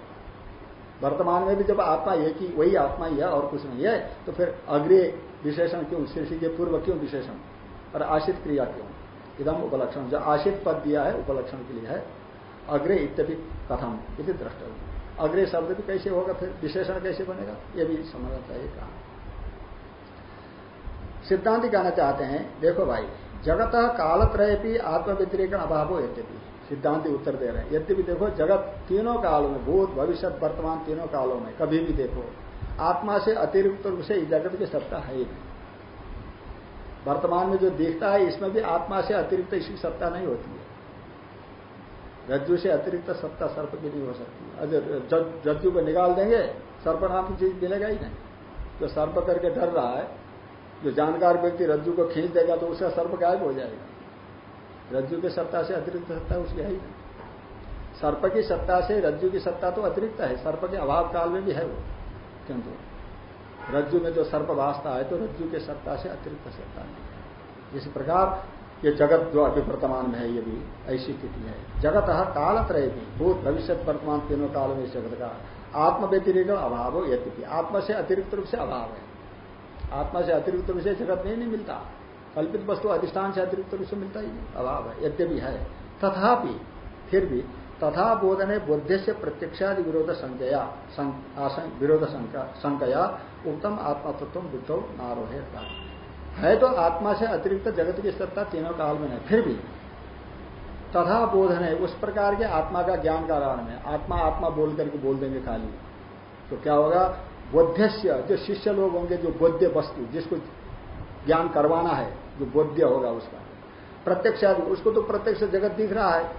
वर्तमान में भी जब आत्मा एक ही, वही आत्मा ही है और कुछ नहीं है तो फिर अग्रे विशेषण क्यों, शीर्षि के पूर्व क्यों विशेषण? और आशित क्रिया क्यों? इदम उपलक्षण। जो आशित पद दिया है, उपलक्षण के लिए है। अग्रे इत्यपि कथम इति दृष्ट अग्रे शब्द भी कैसे होगा फिर? विशेषण कैसे बनेगा? ये भी समझना चाहिए कहा। सिद्धांत कहना चाहते हैं, देखो भाई जगत कालत्रय भी आत्म अभाव हो यद्यपि। सिद्धांत उत्तर दे रहे हैं। यद्यपि देखो, जगत तीनों कालों में, भूत, भविष्य, वर्तमान तीनों कालों में, कभी भी देखो, आत्मा से अतिरिक्त रूप से जगत की सत्ता है ही नहीं। वर्तमान में जो दिखता है, इसमें भी आत्मा से अतिरिक्त इसकी सत्ता नहीं होती है। रज्जु से अतिरिक्त सत्ता सर्प की नहीं हो सकती रज्जु को निकाल देंगे सर्प नाम की चीज़ मिलेगा ही नहीं। जो सर्प करके डर रहा है जो जानकार व्यक्ति रज्जु को खींच देगा तो उसका सर्प गायब हो जाएगा। रज्जु की सत्ता से अतिरिक्त सत्ता उसकी है ही सर्प की सत्ता से रज्जु की सत्ता तो अतिरिक्त है, सर्प के अभाव काल में भी है वो, किंतु रज्जु में जो सर्प भाषता है तो रज्जु के सत्ता से अतिरिक्त सत्ता नहीं इस प्रकार ये जगत जो अभी वर्तमान में है, ये भी ऐसी स्थिति है। जगत काल त्रय भी, भूत भविष्य वर्तमान तीनों काल में इस जगत का आत्म व्यतिरिक्त अभाव हो, यद्यपि आत्मा से अतिरिक्त रूप से अभाव है। आत्मा से अतिरिक्त से जगत नहीं, नहीं मिलता। कल्पित वस्तु अधिष्ठान से अतिरिक्त से मिलता ही अभाव है यद्यपि है। तथापि फिर भी तथा बोधने बोध्य से प्रत्यक्षादि विरोध संज्ञया विरोध संकया उत्तम आत्मा तत्व बुद्धो नारोहे है तो आत्मा से अतिरिक्त जगत की सत्ता तीनों काल में है। फिर भी तथा बोधन है उस प्रकार के आत्मा का ज्ञान कारण है। आत्मा आत्मा बोल करके बोल देंगे खाली। तो क्या होगा? बोध्यस्य, जो शिष्य लोग होंगे, जो बोध्य वस्तु, जिसको ज्ञान करवाना है, जो बोध्य होगा उसका। प्रत्यक्ष उसको तो प्रत्यक्ष जगत दिख रहा है।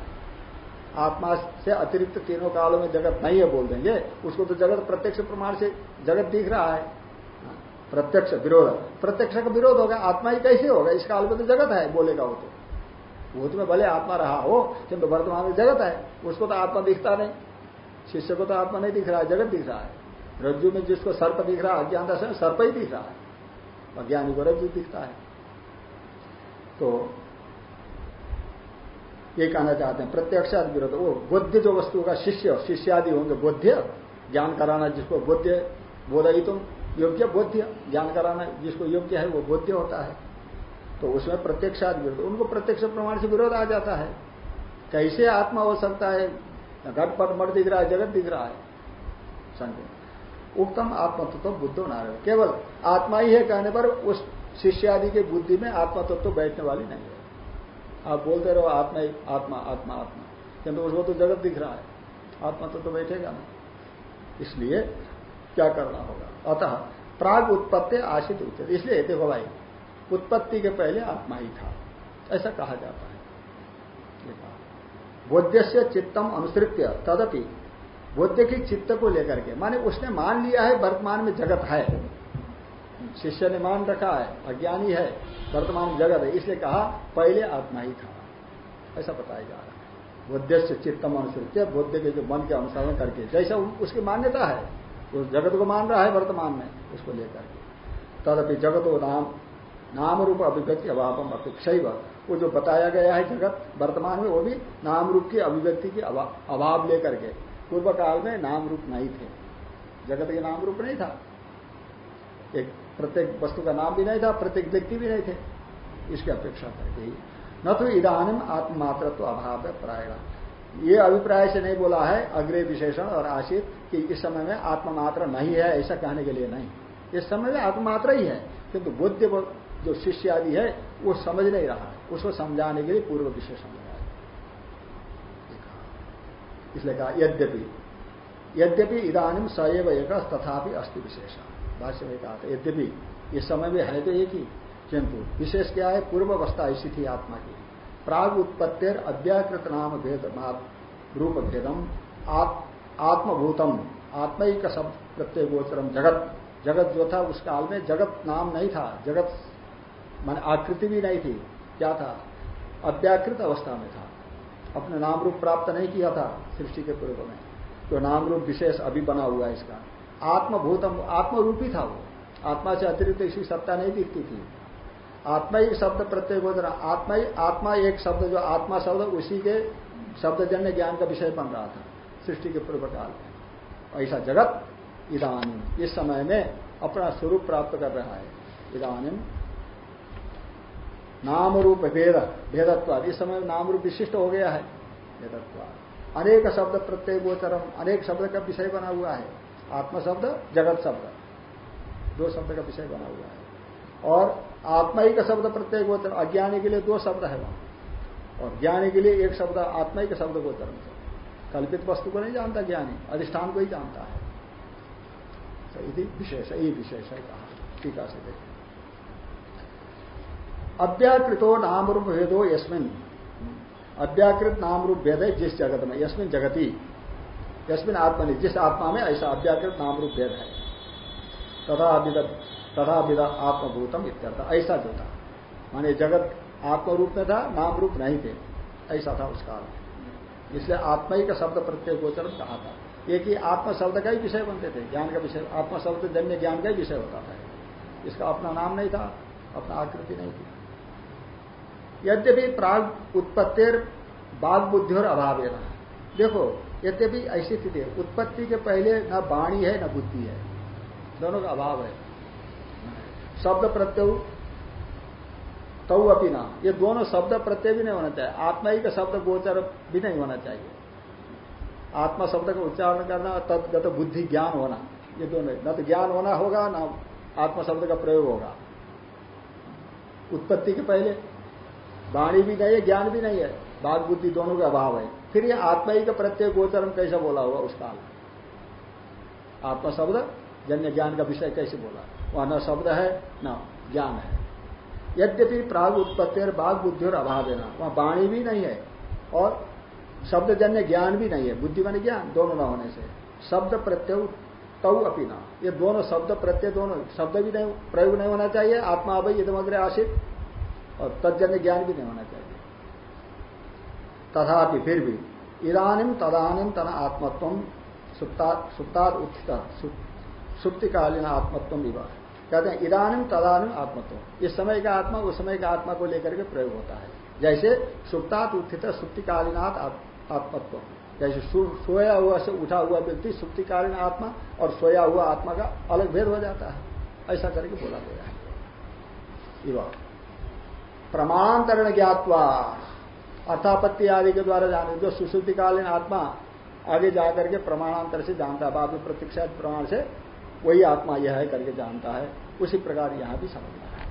आत्मा से अतिरिक्त तीनों कालों में जगत नहीं है बोल देंगे। उसको तो जगत प्रत्यक्ष प्रमाण से जगत दिख रहा है। प्रत्यक्ष विरोध। प्रत्यक्ष का विरोध होगा, आत्मा ही कैसे होगा? इस काल में तो जगत है, बोलेगा वो तो। भूत में भले आत्मा रहा हो, किंतु वर्तमान में जगत है। उसको तो आत्मा दिखता नहीं। शिष्य को तो आत्मा नहीं दिख रहा है, जगत दिख रहा है। रज्जु में जिसको सर्प दिख रहा है, अज्ञानता से सर्प ही दिख रहा है। अज्ञानी को रज्जु दिखता है। तो ये कहना चाहते हैं, प्रत्यक्ष विरोध। वो बोध्य जो वस्तु का शिष्य, शिष्यादि होंगे बोध्य ज्ञान कराना जिसको बोध्य बोधई तुम योग्य बोध्य ज्ञान कराना जिसको योग्य है, वो बोध्य होता है। तो उसमें प्रत्यक्ष आदि विरोध। उनको प्रत्यक्ष प्रमाण से विरोध आ जाता है। कैसे आत्मा हो सकता है? घट पट मट दिख रहा है, जगत दिख रहा है। संख्य उत्तम आत्मा तत्व बुद्धो नारायण केवल आत्मा ही है कहने पर उस शिष्यादि के बुद्धि में आत्मा तत्व बैठने वाली नहीं है। आप बोलते रहो आत्मा ही आत्मा आत्मा आत्मा। किंतु उसको तो जगत दिख रहा है। आत्मा तो, तो बैठेगा ना। इसलिए क्या करना होगा? अतः प्राग उत्पत्ति आशित उचित इसलिए देखो भाई उत्पत्ति के पहले आत्मा ही था। ऐसा कहा जाता है। बोध्य से चित्तम अनुसृत्य तदपि बोध्य की चित्त को लेकर के। माने उसने मान लिया है, वर्तमान में जगत है। शिष्य ने मान रखा है, अज्ञानी है, वर्तमान जगत है। इसलिए कहा, पहले आत्मा ही था। ऐसा बताया जा रहा है। बोध्य से चित्तम अनुसृत्य बोध्य के जो मन के अनुसरण करके। जैसा उसकी मान्यता है, उस जगत को मान रहा है वर्तमान में, उसको लेकर के। तदपि जगत वो नाम नाम रूप अभिव्यक्ति अभाव अपेक्षा वो जो बताया गया है जगत, वर्तमान में, वो भी नाम रूप की अभिव्यक्ति की अभाव लेकर के। पूर्व काल में नाम रूप नहीं थे। जगत के नाम रूप नहीं था। एक प्रत्येक वस्तु का नाम भी नहीं था, प्रत्येक व्यक्ति भी नहीं थे। इसकी अपेक्षा करके ही। न तो इधानी आत्ममात्र तो अभाव है प्राय ये अभिप्राय से नहीं बोला है अग्रे विशेषण और आशित कि इस समय में आत्ममात्र नहीं है, ऐसा कहने के लिए नहीं। इस समय में आत्ममात्र ही है, किंतु बुद्ध जो शिष्य आदि है, वो समझ नहीं रहा है। उसको समझाने के लिए पूर्व विशेषण लगाया इसलिए कहा, यद्यपि। यद्यपि इधानी सएव एक, तथापि अस्थि विशेषण भाष्य में कहा था, यद्यपि। इस समय में है तो एक ही। किंतु विशेष क्या है? पूर्व अवस्था ऐसी थी आत्मा की। प्राग उत्पत्तिर अव्याकृत नाम भेद रूप भेदम आत्मभूतम आत्मिक शब्द प्रत्यय गोचरम जगत। जगत जो था, उस काल में जगत नाम नहीं था। जगत मान आकृति भी नहीं थी। क्या था? अव्याकृत अवस्था में था। अपने नाम रूप प्राप्त नहीं किया था सृष्टि के पूर्व में जो नाम रूप विशेष अभी बना हुआ है इसका। आत्मभूतम, आत्मरूपी था वो। आत्मा से अतिरिक्त इसकी सत्ता नहीं दिखती थी। आत्मा ही शब्द प्रत्येक हो आत्मा ही, आत्मा एक शब्द, जो आत्मा शब्द, उसी के शब्दजन्य ज्ञान का विषय बन रहा था, सृष्टि के पूर्व काल में। ऐसा जगत इधानी इस समय में अपना स्वरूप प्राप्त कर रहा है। इधानी नाम रूप भेद भेदत्वाद इस समय नाम रूप विशिष्ट हो गया है भेदत्वाद अनेक शब्द प्रत्येक गोचरम, अनेक शब्द का विषय बना हुआ है। आत्म शब्द, जगत शब्द। दो शब्द का विषय बना हुआ है। और आत्मा ही का शब्द प्रत्येक गोचर अज्ञानी के लिए दो शब्द है वहाँ। और ज्ञानी के लिए एक शब्द, आत्मा ही का शब्द गोचरम कल्पित वस्तु को नहीं जानता ज्ञानी, अधिष्ठान को ही जानता है। विशेष यही विशेष है कहा। टीका से देखें अव्याकृतो नाम रूप भेदो यस्मिन। अव्याकृत नाम रूप भेद है जिस जगत में, यस्मिन जगती। यस्मिन आत्मा ने जिस आत्मा में ऐसा अव्याकृत नाम रूप भेद है। तथा तथा विदा आत्मभूतम इत्यर्थ, ऐसा जो था। माने जगत आत्म रूप में था नाम रूप नहीं थे। ऐसा था उस काल इसलिए आत्मा ही का शब्द प्रत्येक गोचर कहा था। एक ही आत्मा शब्द का ही विषय बनते थे, ज्ञान का विषय। आत्मा शब्द जन्य ज्ञान का ही विषय होता था। इसका अपना नाम नहीं था, अपना आकृति नहीं थी। यद्यपि प्राग उत्पत्तिर बाघ बुद्धि और अभाव है देखो, यद्यपि ऐसी स्थिति है, उत्पत्ति के पहले न वाणी है, न बुद्धि है। दोनों का अभाव है। शब्द प्रत्यय तव अपनी ना। ये दोनों शब्द प्रत्यय भी नहीं होना चाहिए। आत्मा ही का शब्द गोचर भी नहीं होना चाहिए। आत्मा शब्द का उच्चारण करना तत्गत बुद्धि ज्ञान होना, ये दोनों न तो ज्ञान होना होगा, न आत्मा शब्द का प्रयोग होगा। उत्पत्ति के पहले वाणी भी नहीं है, ज्ञान भी नहीं है। बाघ बुद्धि दोनों का अभाव है। फिर ये आत्मा ही का प्रत्येक गोचरण कैसे बोला हुआ उस काल आत्मा शब्द, जन्य ज्ञान का विषय कैसे बोला? वह न शब्द है, न ज्ञान है। यद्यपि प्राग उत्पत्ति और बाघ बुद्धि और अभाव है ना, वहाँ वाणी भी नहीं है और शब्द जन्य ज्ञान भी नहीं है। बुद्धि मान ज्ञान, दोनों न होने से। शब्द प्रत्यय तव अपी ना। ये दोनों शब्द प्रत्यय, दोनों शब्द भी नहीं, प्रयोग नहीं होना चाहिए। आत्मा अभय इधमग्र आशित। और तजन्य ज्ञान भी नहीं होना चाहिए। तथापि फिर भी इदानिम तदानिम तना आत्मत्व सुप्ताद उत्थित सुप्तिकालीन आत्मत्व विवाह कहते हैं इदानिम तदानिम आत्मत्व। इस समय का आत्मा, उस समय का आत्मा को लेकर के प्रयोग होता है। जैसे सुप्तात उत्थित सुप्तिकालीनाथ आत्मत्व। जैसे सोया हुआ से उठा हुआ व्यक्ति सुप्तिकालीन आत्मा और सोया हुआ आत्मा का अलग भेद हो जाता है। ऐसा करके बोला गया है। प्रमाणांतरण ज्ञातवा अर्थापत्ति आदि के द्वारा जाने, जो सुश्रुतिकालीन आत्मा आगे जाकर के प्रमाणांतर से जानता है बाद में प्रतीक्षा प्रमाण से वही आत्मा यह है करके जानता है, उसी प्रकार यहाँ भी समझना है।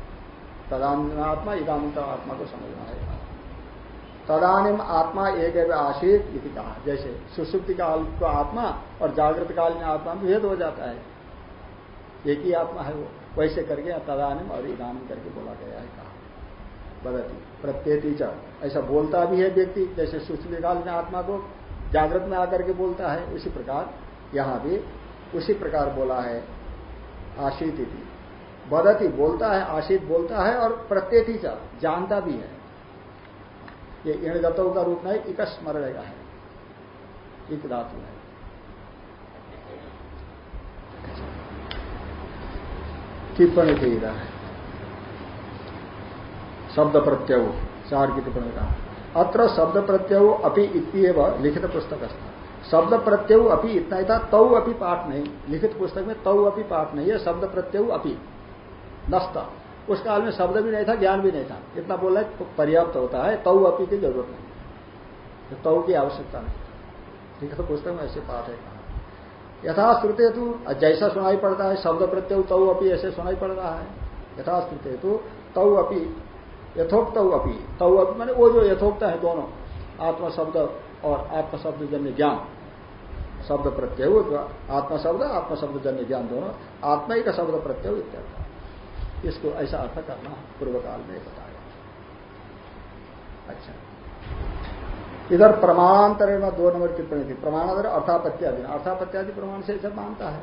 तदानीम आत्मा इदानीम आत्मा को समझना है। तदानिम आत्मा एक आशीत इति कहा, जैसे सुसुप्ति काल को आत्मा और जागृत कालीन आत्मा में भेद हो जाता है। एक ही आत्मा है वो, वैसे करके तदानिम और इदानिम करके बोला गया है कहा। बदती प्रत्येती ऐसा बोलता भी है व्यक्ति, जैसे सुश्रुति कालीन आत्मा को जागृत में आकर के बोलता है, उसी प्रकार यहाँ भी उसी प्रकार बोला है, आशीत इति। बदती बोलता है, आशीत बोलता है और प्रत्येती जानता भी है। ये इण गतों का रूप नहीं, इक स्मरण का है। एक धातु है। टिप्पणी दे रहा है। शब्द प्रत्यय चार की टिप्पणी का। अत्र शब्द प्रत्यय अपि इतव लिखित पुस्तक शब्द प्रत्यय अपि इतना ही था, तौ अपि पाठ नहीं। लिखित पुस्तक में तौ अपि पाठ नहीं है, शब्द प्रत्यय अपि। नष्ट। उस काल में शब्द भी नहीं था, ज्ञान भी नहीं था। इतना बोला तो पर्याप्त होता है तऊ अपी की ज़रूरत नहीं। तो तऊ की आवश्यकता नहीं। लिखित पुस्तक में ऐसे पाठ है कहा। यथाश्रुते तो जैसा सुनाई पड़ता है, शब्द प्रत्यय तऊ अपी ऐसे सुनाई पड़ रहा है। यथाश्रुते तो तऊ अपी यथोक्त अपी। तऊ अपी मैंने वो जो यथोक्त है दोनों। आत्मा शब्द और आत्म शब्द जन्य ज्ञान। शब्द प्रत्यय आत्मा शब्द, आत्म शब्द जन्य ज्ञान दोनों। आत्मा ही का शब्द प्रत्यय इत्यादि। इसको ऐसा अर्थ करना पूर्व काल में बताया। अच्छा। इधर प्रमाणांतर में दो नंबर टिप्पणी थी। प्रमाणांतर अर्थापत्यादि अर्थापत्यादि प्रमाण से सब मानता है।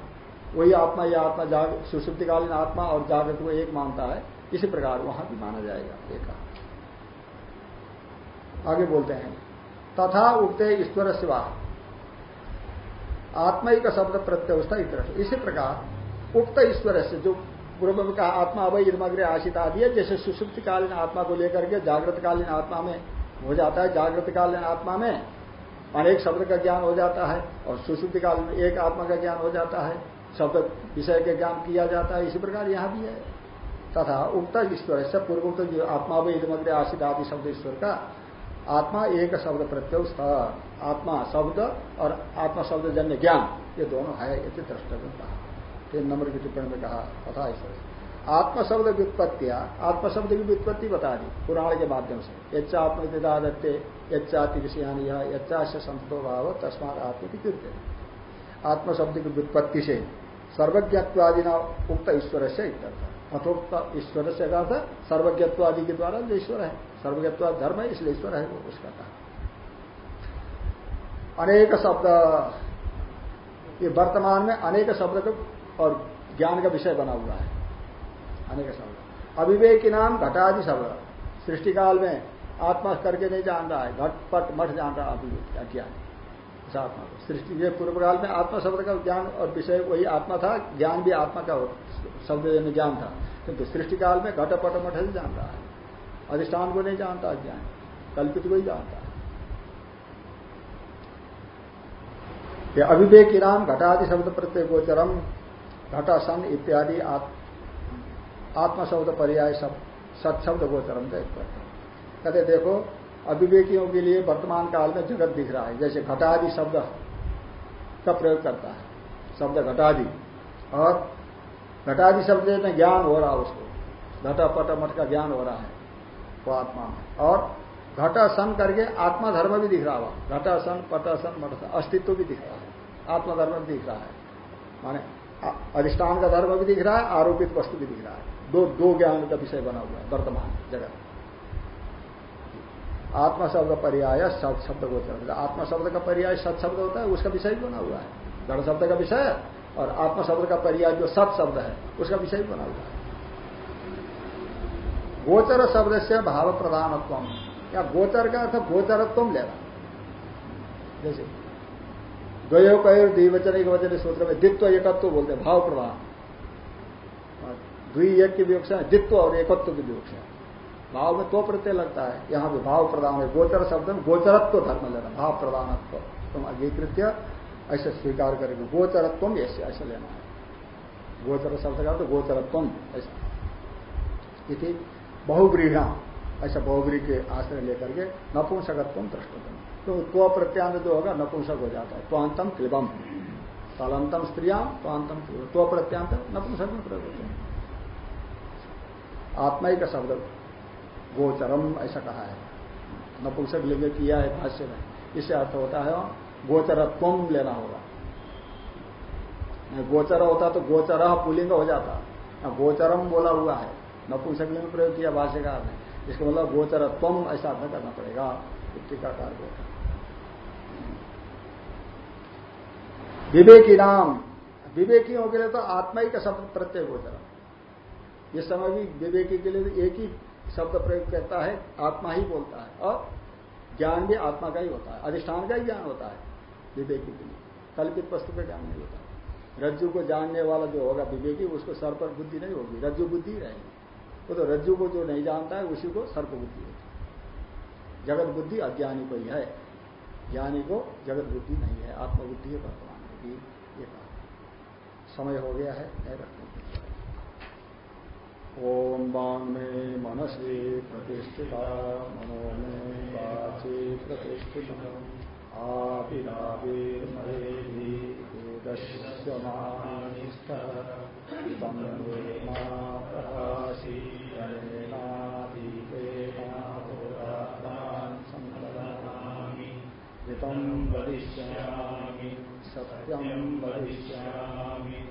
वही आत्मा या आत्मा जाग सुश्रुतिकालीन आत्मा और जागृत को एक मानता है। इसी प्रकार वहाँ भी माना जाएगा एक आगे बोलते हैं, तथा उगते ईश्वर शिवा। आत्मा का शब्द प्रत्यवस्था इतर इसी प्रकार उक्त ईश्वर से जो पूर्व में कहा, आत्मा अवय इदमग्र आशित आदि है, जैसे सुसुप्तकालीन आत्मा को लेकर के जागृतकालीन आत्मा में हो जाता है, जागृतकालीन आत्मा में अनेक शब्द का ज्ञान हो जाता है और सुसुप्तिकाल में एक आत्मा का ज्ञान हो जाता है, शब्द विषय का ज्ञान किया जाता है, इसी प्रकार यहाँ भी है। तथा उक्त ईश्वर से पूर्वोक्त जो आत्मा व इदमग्र आशित आदि शब्द ईश्वर का, आत्मा एक शब्द प्रत्युष आत्मा शब्द और आत्मा शब्द जन्य ज्ञान, ये दोनों है ये द्रष्टव्य कहा। तीन नंबर की टिप्पणी में कहा, तथा ईश्वर आत्मशब्द व्युत्पत्तिया आत्मशब्द की व्युत्पत्ति बता दी, पुराण के माध्यम से। यच्चा आत्मदिदादत्ते यच्चाति विषयानी यच्चा से संतो भाव तस्मात आत्मति आत्मशब्द की व्युत्पत्ति से सर्वज्ञत्वादि न उक्त ईश्वर से अथोक्त ईश्वर से कहा था, सर्वज्ञत्वादि के द्वारा जो ईश्वर है। सर्वज्ञत्वाद धर्म है, इसलिए ईश्वर है वो, उसका कहा। अनेक शब्द, ये वर्तमान में अनेक शब्द और ज्ञान का विषय बना हुआ है। अनेक शब्द। अविवेकी नाम घटादि शब्द। सृष्टिकाल में आत्मा करके नहीं जान रहा है घट पट मठ जान रहा अभिवेक अज्ञान इस आत्मा को। सृष्टि पूर्व काल में आत्मा शब्द का ज्ञान और विषय वही आत्मा था, ज्ञान भी आत्मा का शब्द ज्ञान था किंतु सृष्टि काल में घट पट मठ ही जान रहा है। अधिष्ठान को नहीं जानता ज्ञान कल्पित को ही जानता है। अविवेक इनाम घटादि शब्द प्रत्येक गोचरम घटा सन इत्यादि आत्मा शब्द पर्याय सत्शब्द गोचरम कहते देखो, अविवेकियों के लिए वर्तमान काल में जगत दिख रहा है। जैसे घटादि शब्द का प्रयोग करता है। शब्द घटादि। और घटादि शब्द में ज्ञान हो रहा उसको। घटा, पट, मठ का ज्ञान हो रहा है, वो आत्मा में। और घटा, सन करके आत्मा धर्म भी दिख रहा हुआ घटा, सन, पटा, सन, मठ अस्तित्व भी दिख रहा है। आत्मा धर्म भी दिख रहा है। माने अधिष्ठान का धर्म भी दिख रहा है, आरोपित वस्तु भी दिख रहा है। दो दो ज्ञान का विषय बना हुआ है, वर्तमान जगत। आत्मा शब्द का पर्याय सत शब्द गोचर आत्मा शब्द का पर्याय सत शब्द होता है, उसका विषय भी बना हुआ है। गण शब्द का विषय और आत्मा शब्द का पर्याय जो सत शब्द है, उसका विषय बना हुआ है। गोचर शब्द से भाव प्रधानत्व या गोचर का अर्थ गोचरत्व लेना। जैसे, द्वयो कयो द्विवचन एक वचन सूत्र में द्वित्व, एकत्व बोलते हैं भाव प्रधान द्वि एक की विवक्षा है दित्व और एकत्व की विवक्षा है। भाव में तो प्रत्यय लगता है, यहाँ भी भाव प्रधान है, गोचर शब्द में गोचरत्व धर्म लेना भाव प्रधानत्व तुम अंगीकृत्य ऐसे स्वीकार करेंगे। गोचरत्व ऐसे ऐसा लेना है। गोचर शब्द का तो गोचरत्व, ऐसा। इति बहुव्रीणा ऐसा बहुव्री के आश्रय लेकर के नपुंसकत्व दृष्टत्व तो त्व प्रत्यांत जो होगा, नपुंसक हो जाता है। त्वांतम क्लिबम। तलंतम स्त्रियाम त्वांतम त्व प्रत्यांत नपुंसक में प्रयोग होते हैं। आत्मा ही का शब्द, गोचरम, ऐसा कहा है। नपुंसक लिंग किया है, भाष्य में। इससे अर्थ होता है गोचरत्व लेना होगा। गोचर होता तो गोचर पुलिंग हो जाता। गोचरम बोला हुआ है। न नपुंसक लिंग प्रयोग किया भाष्यकार ने इसका मतलब गोचरत्व ऐसा अर्थ करना पड़ेगा। टीकाकार को। विवेकी नाम। विवेकियों के लिए तो आत्मा ही का शब्द प्रत्यय गोचर। इस समय भी विवेकी के लिए तो एक ही शब्द प्रयोग करता है, आत्मा ही बोलता है। और ज्ञान भी आत्मा का ही होता है। अधिष्ठान का ही ज्ञान होता है। विवेकी के लिए। कल्पित वस्तु का ज्ञान नहीं होता। रज्जु को जानने वाला जो होगा विवेकी, उसको सर्प बुद्धि नहीं होगी। रज्जु बुद्धि रहेगी। वो तो रज्जु को जो नहीं जानता है, उसी को सर्प बुद्धि होती है। जगत बुद्धि अज्ञानी को ही। है ज्ञानी को जगत बुद्धि नहीं है। आत्मबुद्धि है, वर्तमान बुद्धि ये कहा समय हो गया है रखने ओम बांग में मनसी प्रतिष्ठिता। मनो में प्रतिष्ठित आविराविर्मयेभि भूतशिष्यमानिष्ठ सम्भे मा प्रकाशीरणेनाधिपेनापुरातान् सम्पदामि ऋतं वदिष्यामि सत्यं वदिष्यामि